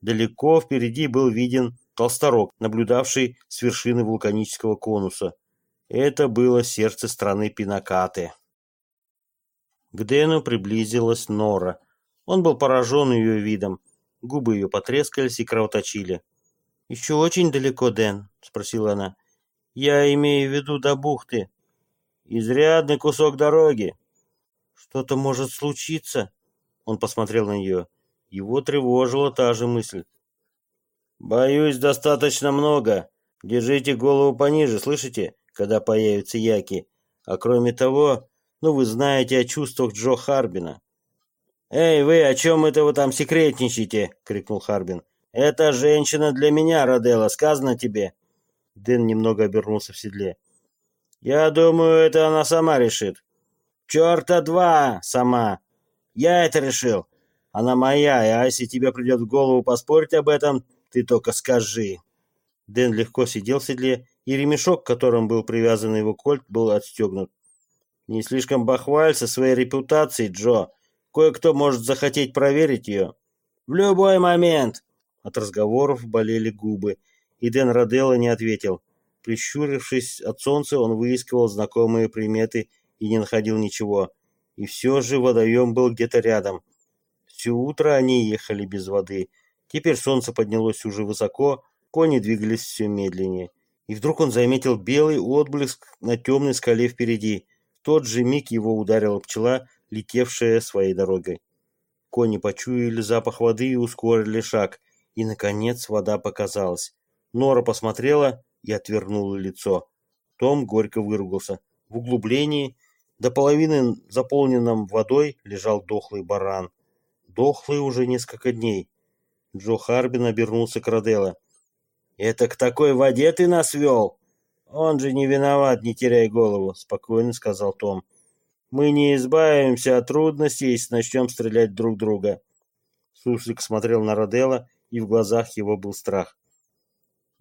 Далеко впереди был виден толсторог, наблюдавший с вершины вулканического конуса. Это было сердце страны Пинакаты. К Дэну приблизилась Нора. Он был поражен ее видом. Губы ее потрескались и кровоточили. «Еще очень далеко, Дэн?» — спросила она. «Я имею в виду до бухты». «Изрядный кусок дороги». «Что-то может случиться?» Он посмотрел на нее. Его тревожила та же мысль. «Боюсь, достаточно много. Держите голову пониже, слышите, когда появятся яки. А кроме того, ну вы знаете о чувствах Джо Харбина». «Эй, вы, о чем это вы там секретничаете?» — крикнул Харбин. «Это женщина для меня, Роделла, сказано тебе». Дэн немного обернулся в седле. «Я думаю, это она сама решит». «Черта два сама! Я это решил. Она моя, а если тебе придет в голову поспорить об этом, ты только скажи». Дэн легко сидел в седле, и ремешок, к которому был привязан его кольт, был отстегнут. «Не слишком бахвалься своей репутацией, Джо. Кое-кто может захотеть проверить ее». «В любой момент!» От разговоров болели губы, и Дэн Роделло не ответил. Прищурившись от солнца, он выискивал знакомые приметы и не находил ничего. И все же водоем был где-то рядом. Все утро они ехали без воды. Теперь солнце поднялось уже высоко, кони двигались все медленнее. И вдруг он заметил белый отблеск на темной скале впереди. В тот же миг его ударила пчела, летевшая своей дорогой. Кони почуяли запах воды и ускорили шаг – и, наконец, вода показалась. Нора посмотрела и отвернула лицо. Том горько выругался. В углублении, до половины заполненном водой, лежал дохлый баран. Дохлый уже несколько дней. Джо Харбин обернулся к Роделло. «Это к такой воде ты нас вел?» «Он же не виноват, не теряй голову», — спокойно сказал Том. «Мы не избавимся от трудностей, если начнем стрелять друг друга». Суслик смотрел на Роделло и в глазах его был страх.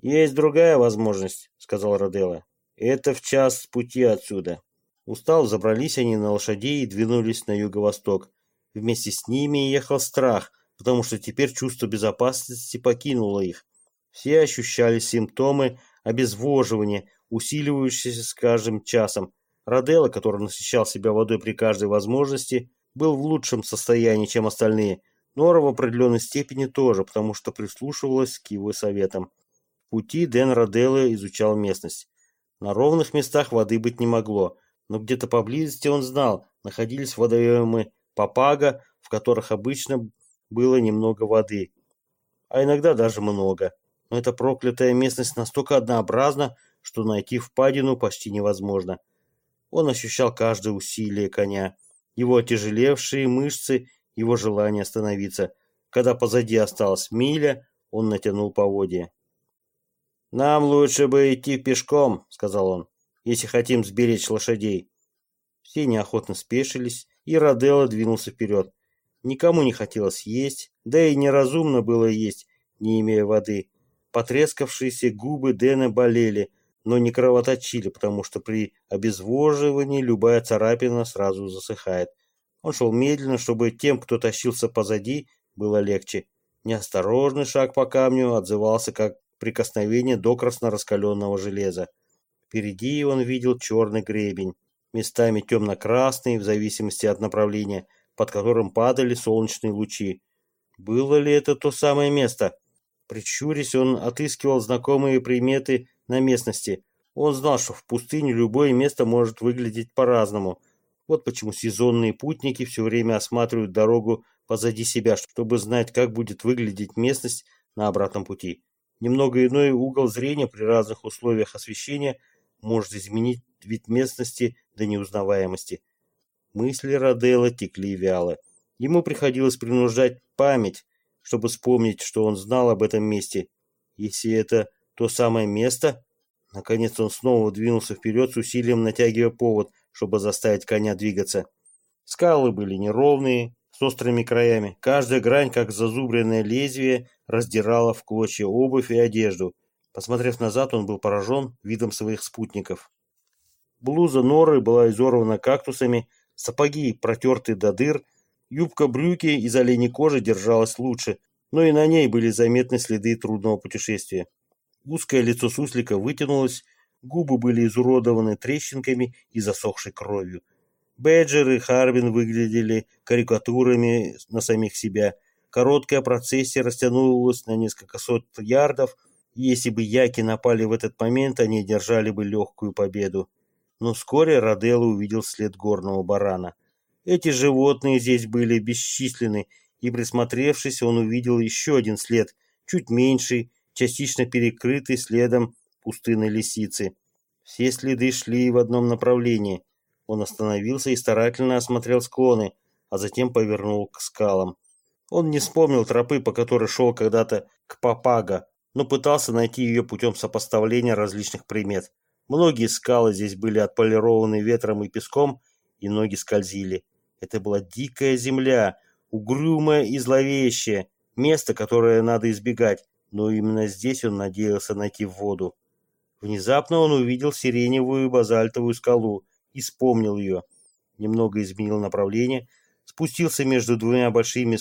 «Есть другая возможность», — сказал Роделло. «Это в час пути отсюда». Устал, забрались они на лошадей и двинулись на юго-восток. Вместе с ними ехал страх, потому что теперь чувство безопасности покинуло их. Все ощущали симптомы обезвоживания, усиливающиеся с каждым часом. Роделло, который насыщал себя водой при каждой возможности, был в лучшем состоянии, чем остальные, Нора в определенной степени тоже, потому что прислушивалась к его советам. В пути Дэн Роделло изучал местность. На ровных местах воды быть не могло, но где-то поблизости он знал, находились водоемы Папага, в которых обычно было немного воды, а иногда даже много. Но эта проклятая местность настолько однообразна, что найти впадину почти невозможно. Он ощущал каждое усилие коня, его отяжелевшие мышцы его желание остановиться. Когда позади осталась миля, он натянул поводья. «Нам лучше бы идти пешком», — сказал он, — «если хотим сберечь лошадей». Все неохотно спешились, и Роделло двинулся вперед. Никому не хотелось есть, да и неразумно было есть, не имея воды. Потрескавшиеся губы Дэна болели, но не кровоточили, потому что при обезвоживании любая царапина сразу засыхает. Он шел медленно, чтобы тем, кто тащился позади, было легче. Неосторожный шаг по камню отзывался как прикосновение до красно-раскаленного железа. Впереди он видел черный гребень, местами темно-красный, в зависимости от направления, под которым падали солнечные лучи. Было ли это то самое место? Причурясь, он отыскивал знакомые приметы на местности. Он знал, что в пустыне любое место может выглядеть по-разному – вот почему сезонные путники все время осматривают дорогу позади себя, чтобы знать, как будет выглядеть местность на обратном пути. Немного иной угол зрения при разных условиях освещения может изменить вид местности до неузнаваемости. Мысли Роделла текли вяло. Ему приходилось принуждать память, чтобы вспомнить, что он знал об этом месте. Если это то самое место... Наконец он снова двинулся вперед с усилием натягивая повод, чтобы заставить коня двигаться. Скалы были неровные, с острыми краями. Каждая грань, как зазубренное лезвие, раздирала в клочья обувь и одежду. Посмотрев назад, он был поражен видом своих спутников. Блуза Норы была изорвана кактусами, сапоги протерты до дыр, юбка-брюки из оленей кожи держалась лучше, но и на ней были заметны следы трудного путешествия. Узкое лицо суслика вытянулось, губы были изуродованы трещинками и засохшей кровью. Бэджер и Харвин выглядели карикатурами на самих себя. Короткая процессия растянулась на несколько сот ярдов, если бы яки напали в этот момент, они держали бы легкую победу. Но вскоре Роделло увидел след горного барана. Эти животные здесь были бесчисленны, и, присмотревшись, он увидел еще один след, чуть меньший, частично перекрытый следом пустынной лисицы. Все следы шли в одном направлении. Он остановился и старательно осмотрел склоны, а затем повернул к скалам. Он не вспомнил тропы, по которой шел когда-то к Папага, но пытался найти ее путем сопоставления различных примет. Многие скалы здесь были отполированы ветром и песком, и ноги скользили. Это была дикая земля, угрюмая и зловещая, место, которое надо избегать, но именно здесь он надеялся найти воду. Внезапно он увидел сиреневую базальтовую скалу, и вспомнил ее. Немного изменил направление, спустился между двумя большими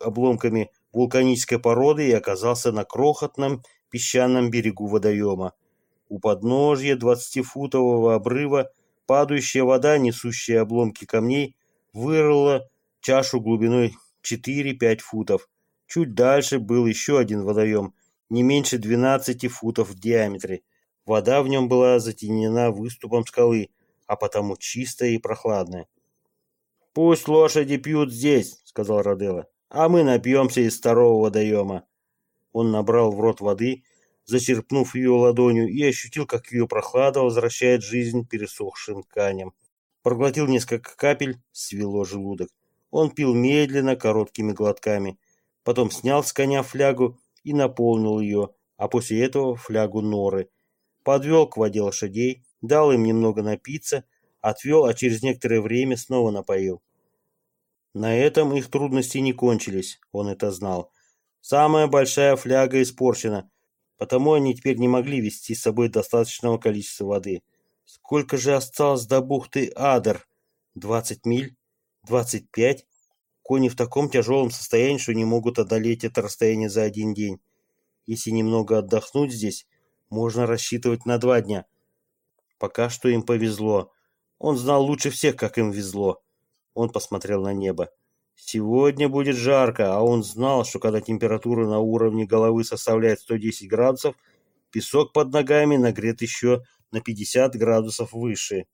обломками вулканической породы и оказался на крохотном песчаном берегу водоема. У подножья двадцатифутового обрыва падающая вода, несущая обломки камней, вырыла чашу глубиной 4-5 футов. Чуть дальше был еще один водоем, не меньше 12 футов в диаметре. Вода в нем была затенена выступом скалы, а потому чистое и прохладное. «Пусть лошади пьют здесь», — сказал Роделло, — «а мы напьемся из второго водоема». Он набрал в рот воды, зачерпнув ее ладонью, и ощутил, как ее прохлада возвращает жизнь пересохшим тканям. Проглотил несколько капель, свело желудок. Он пил медленно, короткими глотками. Потом снял с коня флягу и наполнил ее, а после этого флягу норы. Подвел к воде лошадей, дал им немного напиться, отвел, а через некоторое время снова напоил. На этом их трудности не кончились, он это знал. Самая большая фляга испорчена, потому они теперь не могли вести с собой достаточного количества воды. Сколько же осталось до бухты Адер? Двадцать миль? Двадцать пять? Кони в таком тяжелом состоянии, что не могут одолеть это расстояние за один день. Если немного отдохнуть здесь, можно рассчитывать на два дня – Пока что им повезло. Он знал лучше всех, как им везло. Он посмотрел на небо. Сегодня будет жарко, а он знал, что когда температура на уровне головы составляет 110 градусов, песок под ногами нагрет еще на 50 градусов выше.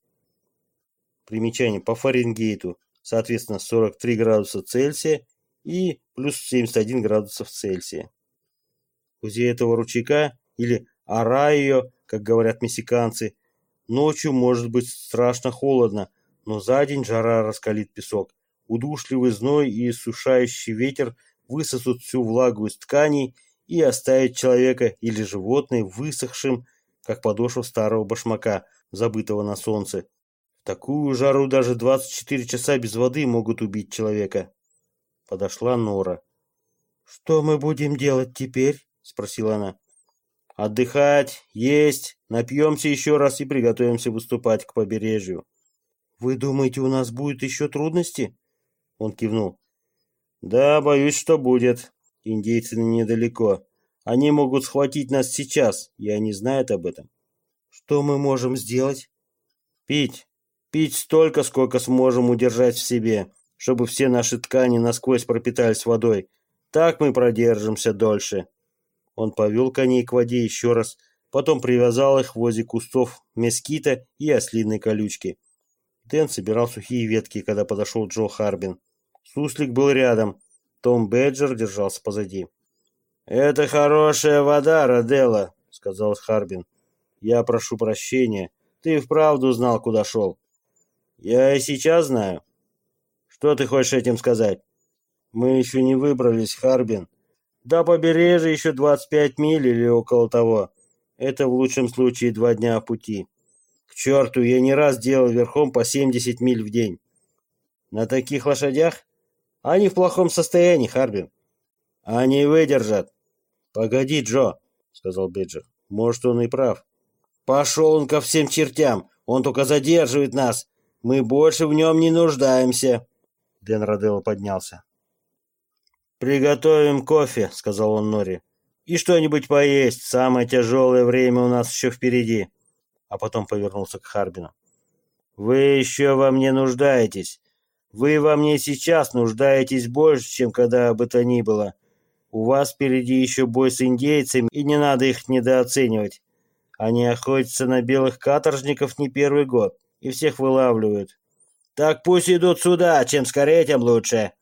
Примечание по Фаренгейту, соответственно, 43 градуса Цельсия и плюс 71 градусов Цельсия. Возле этого ручейка, или Арайо, как говорят мексиканцы, Ночью может быть страшно холодно, но за день жара раскалит песок. Удушливый зной и сушающий ветер высосут всю влагу из тканей и оставят человека или животное высохшим, как подошва старого башмака, забытого на солнце. В такую жару даже 24 часа без воды могут убить человека. Подошла Нора. «Что мы будем делать теперь?» — спросила она. Отдыхать, есть, напьемся еще раз и приготовимся выступать к побережью. Вы думаете, у нас будут еще трудности? Он кивнул. Да, боюсь, что будет. Индейцы недалеко. Они могут схватить нас сейчас, и они знают об этом. Что мы можем сделать? Пить. Пить столько, сколько сможем удержать в себе, чтобы все наши ткани насквозь пропитались водой. Так мы продержимся дольше. Он повел коней к воде еще раз, потом привязал их возле кустов мескита и ослиной колючки. Дэн собирал сухие ветки, когда подошел Джо Харбин. Суслик был рядом. Том Бэджер держался позади. «Это хорошая вода, Роделла», — сказал Харбин. «Я прошу прощения. Ты вправду знал, куда шел». «Я и сейчас знаю». «Что ты хочешь этим сказать?» Мы еще не выбрались, Харбин. До побережья еще 25 миль или около того. Это в лучшем случае два дня пути. К черту, я не раз делал верхом по 70 миль в день. На таких лошадях? Они в плохом состоянии, Харбин. Они выдержат. Погоди, Джо, сказал Беджер. Может, он и прав. Пошел он ко всем чертям. Он только задерживает нас. Мы больше в нем не нуждаемся. Дэн Роделло поднялся. «Приготовим кофе», — сказал он Нори. «И что-нибудь поесть. Самое тяжелое время у нас еще впереди». А потом повернулся к Харбину. «Вы еще во мне нуждаетесь. Вы во мне сейчас нуждаетесь больше, чем когда бы то ни было. У вас впереди еще бой с индейцами, и не надо их недооценивать. Они охотятся на белых каторжников не первый год и всех вылавливают. Так пусть идут сюда, чем скорее, тем лучше.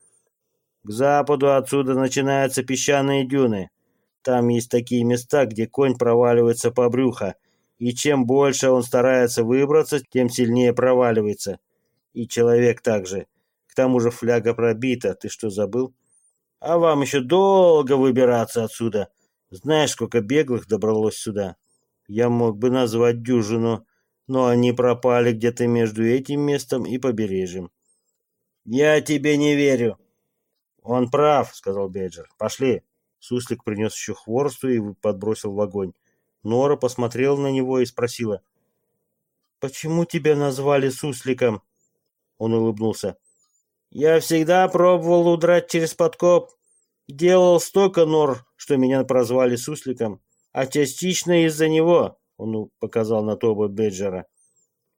К западу отсюда начинаются песчаные дюны. Там есть такие места, где конь проваливается по брюхо, и чем больше он старается выбраться, тем сильнее проваливается. И человек также. К тому же фляга пробита, ты что, забыл? А вам еще долго выбираться отсюда. Знаешь, сколько беглых добралось сюда? Я мог бы назвать дюжину, но они пропали где-то между этим местом и побережьем. Я тебе не верю. Он прав, сказал Беджер. Пошли. Суслик принес еще хворосту и подбросил в огонь. Нора посмотрела на него и спросила. «Почему тебя назвали сусликом?» Он улыбнулся. «Я всегда пробовал удрать через подкоп. Делал столько нор, что меня прозвали сусликом а частично из-за него, он показал на Тоба Беджера.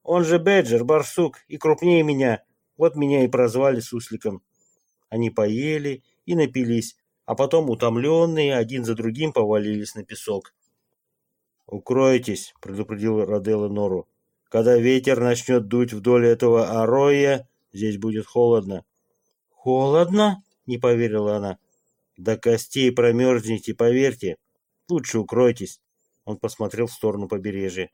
Он же Беджер, барсук, и крупнее меня, вот меня и прозвали сусликом. Они поели и напились, а потом, утомленные, один за другим повалились на песок. «Укройтесь», — предупредил Роделла Нору. «Когда ветер начнет дуть вдоль этого ороя, здесь будет холодно». «Холодно?» — не поверила она. «До костей промерзнете, поверьте. Лучше укройтесь. Он посмотрел в сторону побережья.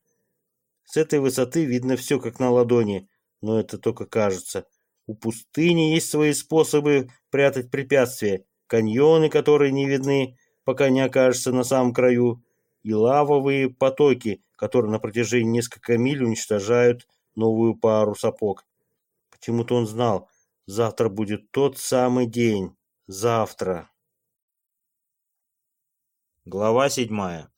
С этой высоты видно все как на ладони, но это только кажется. У пустыни есть свои способы прятать препятствия. Каньоны, которые не видны, пока не окажешься на самом краю, и лавовые потоки, которые на протяжении нескольких миль уничтожают новую пару сапог. Почему-то он знал, завтра будет тот самый день. Завтра. Глава седьмая.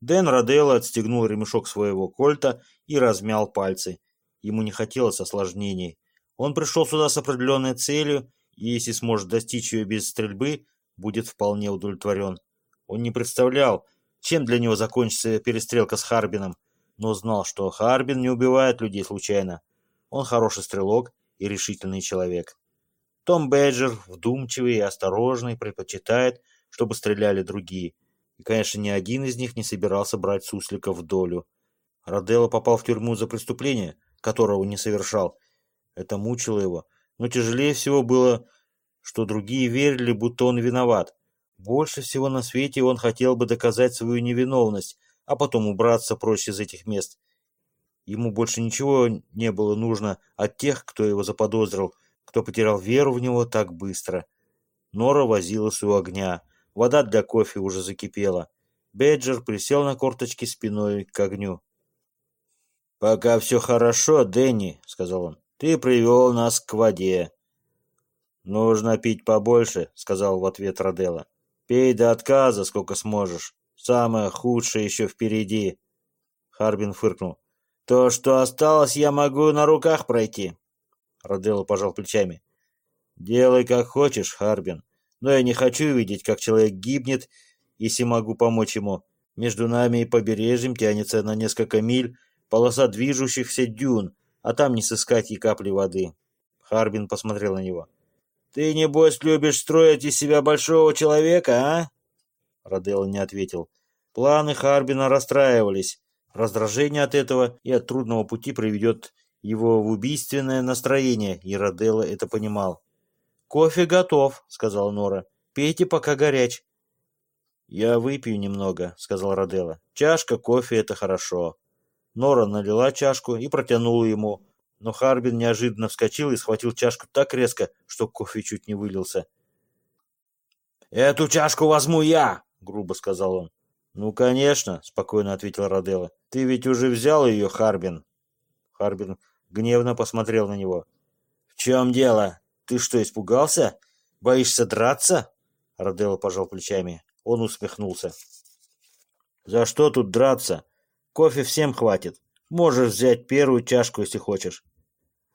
Дэн Роделло отстегнул ремешок своего кольта и размял пальцы. Ему не хотелось осложнений. Он пришел сюда с определенной целью, и если сможет достичь ее без стрельбы, будет вполне удовлетворен. Он не представлял, чем для него закончится перестрелка с Харбином, но знал, что Харбин не убивает людей случайно. Он хороший стрелок и решительный человек. Том Бэджер, вдумчивый и осторожный, предпочитает, чтобы стреляли другие. И, конечно, ни один из них не собирался брать суслика в долю. Роделло попал в тюрьму за преступление, которого не совершал. Это мучило его. Но тяжелее всего было, что другие верили, будто он виноват. Больше всего на свете он хотел бы доказать свою невиновность, а потом убраться прочь из этих мест. Ему больше ничего не было нужно от тех, кто его заподозрил, кто потерял веру в него так быстро. Нора возилась у огня. Вода для кофе уже закипела. Беджер присел на корточки спиной к огню. «Пока все хорошо, Дэнни», — сказал он. «Ты привел нас к воде». «Нужно пить побольше», — сказал в ответ Роделла. «Пей до отказа, сколько сможешь. Самое худшее еще впереди». Харбин фыркнул. «То, что осталось, я могу на руках пройти». Роделло пожал плечами. «Делай, как хочешь, Харбин но я не хочу видеть, как человек гибнет, если могу помочь ему. Между нами и побережьем тянется на несколько миль полоса движущихся дюн, а там не сыскать и капли воды. Харбин посмотрел на него. «Ты, небось, любишь строить из себя большого человека, а?» Роделло не ответил. Планы Харбина расстраивались. Раздражение от этого и от трудного пути приведет его в убийственное настроение, и Роделло это понимал. «Кофе готов», — сказала Нора. «Пейте, пока горяч». «Я выпью немного», — сказал Роделла. «Чашка кофе — это хорошо». Нора налила чашку и протянула ему, но Харбин неожиданно вскочил и схватил чашку так резко, что кофе чуть не вылился. «Эту чашку возьму я!» — грубо сказал он. «Ну, конечно», — спокойно ответил Роделло. «Ты ведь уже взял ее, Харбин?» Харбин гневно посмотрел на него. «В чем дело? Ты что, испугался? Боишься драться?» Роделло пожал плечами. Он усмехнулся. «За что тут драться? Кофе всем хватит. Можешь взять первую чашку, если хочешь».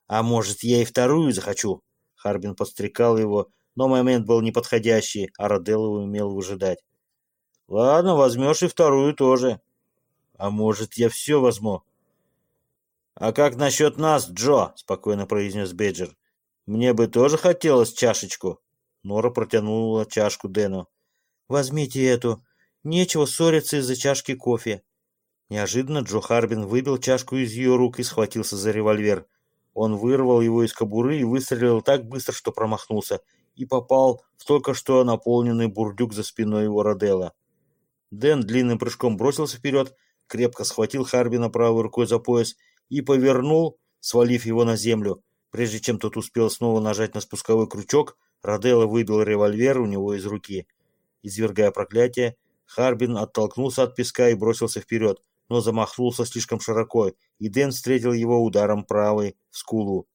«А может, я и вторую захочу?» Харбин подстрекал его, но момент был неподходящий, а Роделло умел выжидать. «Ладно, возьмешь и вторую тоже». «А может, я все возьму?» «А как насчет нас, Джо?» — спокойно произнес Беджер. «Мне бы тоже хотелось чашечку». Нора протянула чашку Дэну. «Возьмите эту. Нечего ссориться из-за чашки кофе». Неожиданно Джо Харбин выбил чашку из ее рук и схватился за револьвер. Он вырвал его из кобуры и выстрелил так быстро, что промахнулся, и попал в только что наполненный бурдюк за спиной его Роделла. Дэн длинным прыжком бросился вперед, крепко схватил Харбина правой рукой за пояс и повернул, свалив его на землю. Прежде чем тот успел снова нажать на спусковой крючок, Роделло выбил револьвер у него из руки. Извергая проклятие, Харбин оттолкнулся от песка и бросился вперед, но замахнулся слишком широко, и Дэн встретил его ударом правой в скулу.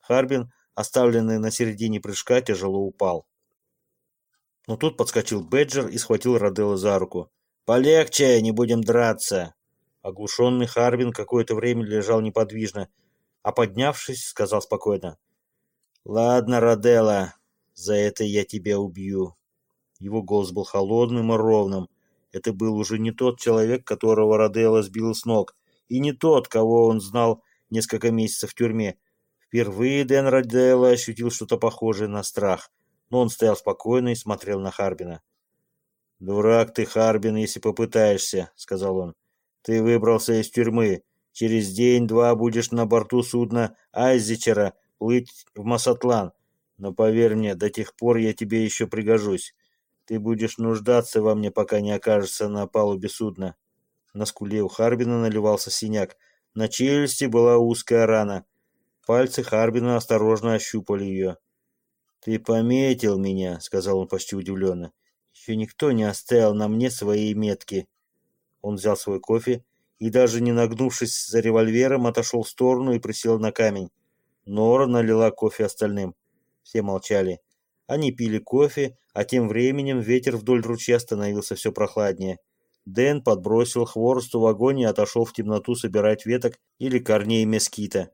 Харбин оставленный на середине прыжка, тяжело упал. Но тут подскочил Беджер и схватил Роделла за руку. «Полегче, не будем драться!» Оглушенный Харбин какое-то время лежал неподвижно, а поднявшись, сказал спокойно. «Ладно, Роделла, за это я тебя убью». Его голос был холодным и ровным. Это был уже не тот человек, которого Роделла сбил с ног, и не тот, кого он знал несколько месяцев в тюрьме. Впервые Дэн Роделло ощутил что-то похожее на страх, но он стоял спокойно и смотрел на Харбина. «Дурак ты, Харбин, если попытаешься», — сказал он. «Ты выбрался из тюрьмы. Через день-два будешь на борту судна Айзичера плыть в Масатлан. Но поверь мне, до тех пор я тебе еще пригожусь. Ты будешь нуждаться во мне, пока не окажешься на палубе судна». На скуле у Харбина наливался синяк. На челюсти была узкая рана. Пальцы Харбина осторожно ощупали ее. «Ты пометил меня», — сказал он почти удивленно. «Еще никто не оставил на мне свои метки». Он взял свой кофе и, даже не нагнувшись за револьвером, отошел в сторону и присел на камень. Нора налила кофе остальным. Все молчали. Они пили кофе, а тем временем ветер вдоль ручья становился все прохладнее. Дэн подбросил хворосту в огонь и отошел в темноту собирать веток или корней мескита.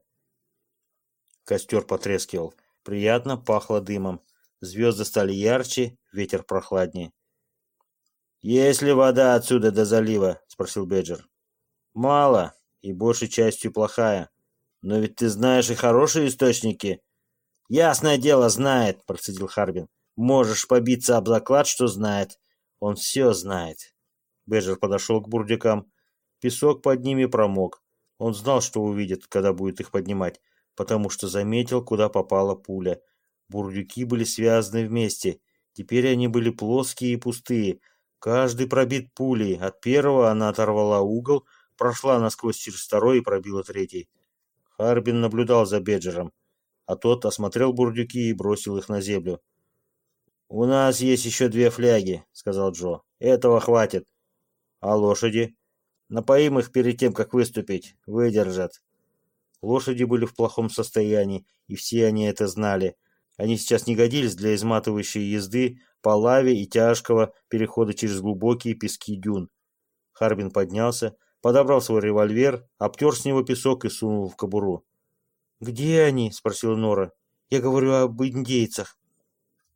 Костер потрескивал. Приятно пахло дымом. Звезды стали ярче, ветер прохладнее. «Есть ли вода отсюда до залива?» — спросил Беджер. «Мало, и большей частью плохая. Но ведь ты знаешь и хорошие источники». «Ясное дело, знает», — процедил Харбин. «Можешь побиться об заклад, что знает. Он все знает». Беджер подошел к бурдюкам. Песок под ними промок. Он знал, что увидит, когда будет их поднимать потому что заметил, куда попала пуля. Бурдюки были связаны вместе. Теперь они были плоские и пустые. Каждый пробит пулей. От первого она оторвала угол, прошла насквозь через второй и пробила третий. Харбин наблюдал за Беджером, а тот осмотрел бурдюки и бросил их на землю. «У нас есть еще две фляги», — сказал Джо. «Этого хватит». «А лошади?» «Напоим их перед тем, как выступить. Выдержат». Лошади были в плохом состоянии, и все они это знали. Они сейчас не годились для изматывающей езды по лаве и тяжкого перехода через глубокие пески дюн. Харбин поднялся, подобрал свой револьвер, обтер с него песок и сунул в кобуру. «Где они?» — спросила Нора. «Я говорю об индейцах».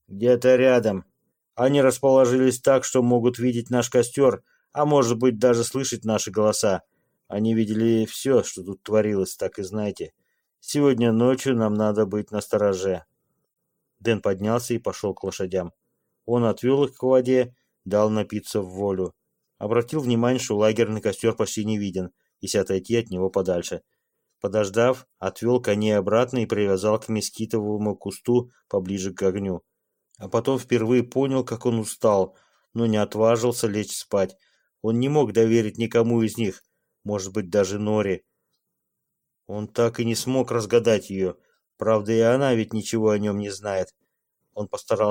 «Где-то рядом. Они расположились так, что могут видеть наш костер, а может быть даже слышать наши голоса. Они видели все, что тут творилось, так и знаете. Сегодня ночью нам надо быть настороже. Дэн поднялся и пошел к лошадям. Он отвел их к воде, дал напиться в волю. Обратил внимание, что лагерный костер почти не виден, если отойти от него подальше. Подождав, отвел коней обратно и привязал к мескитовому кусту поближе к огню. А потом впервые понял, как он устал, но не отважился лечь спать. Он не мог доверить никому из них, может быть, даже Нори. Он так и не смог разгадать ее. Правда, и она ведь ничего о нем не знает. Он постарался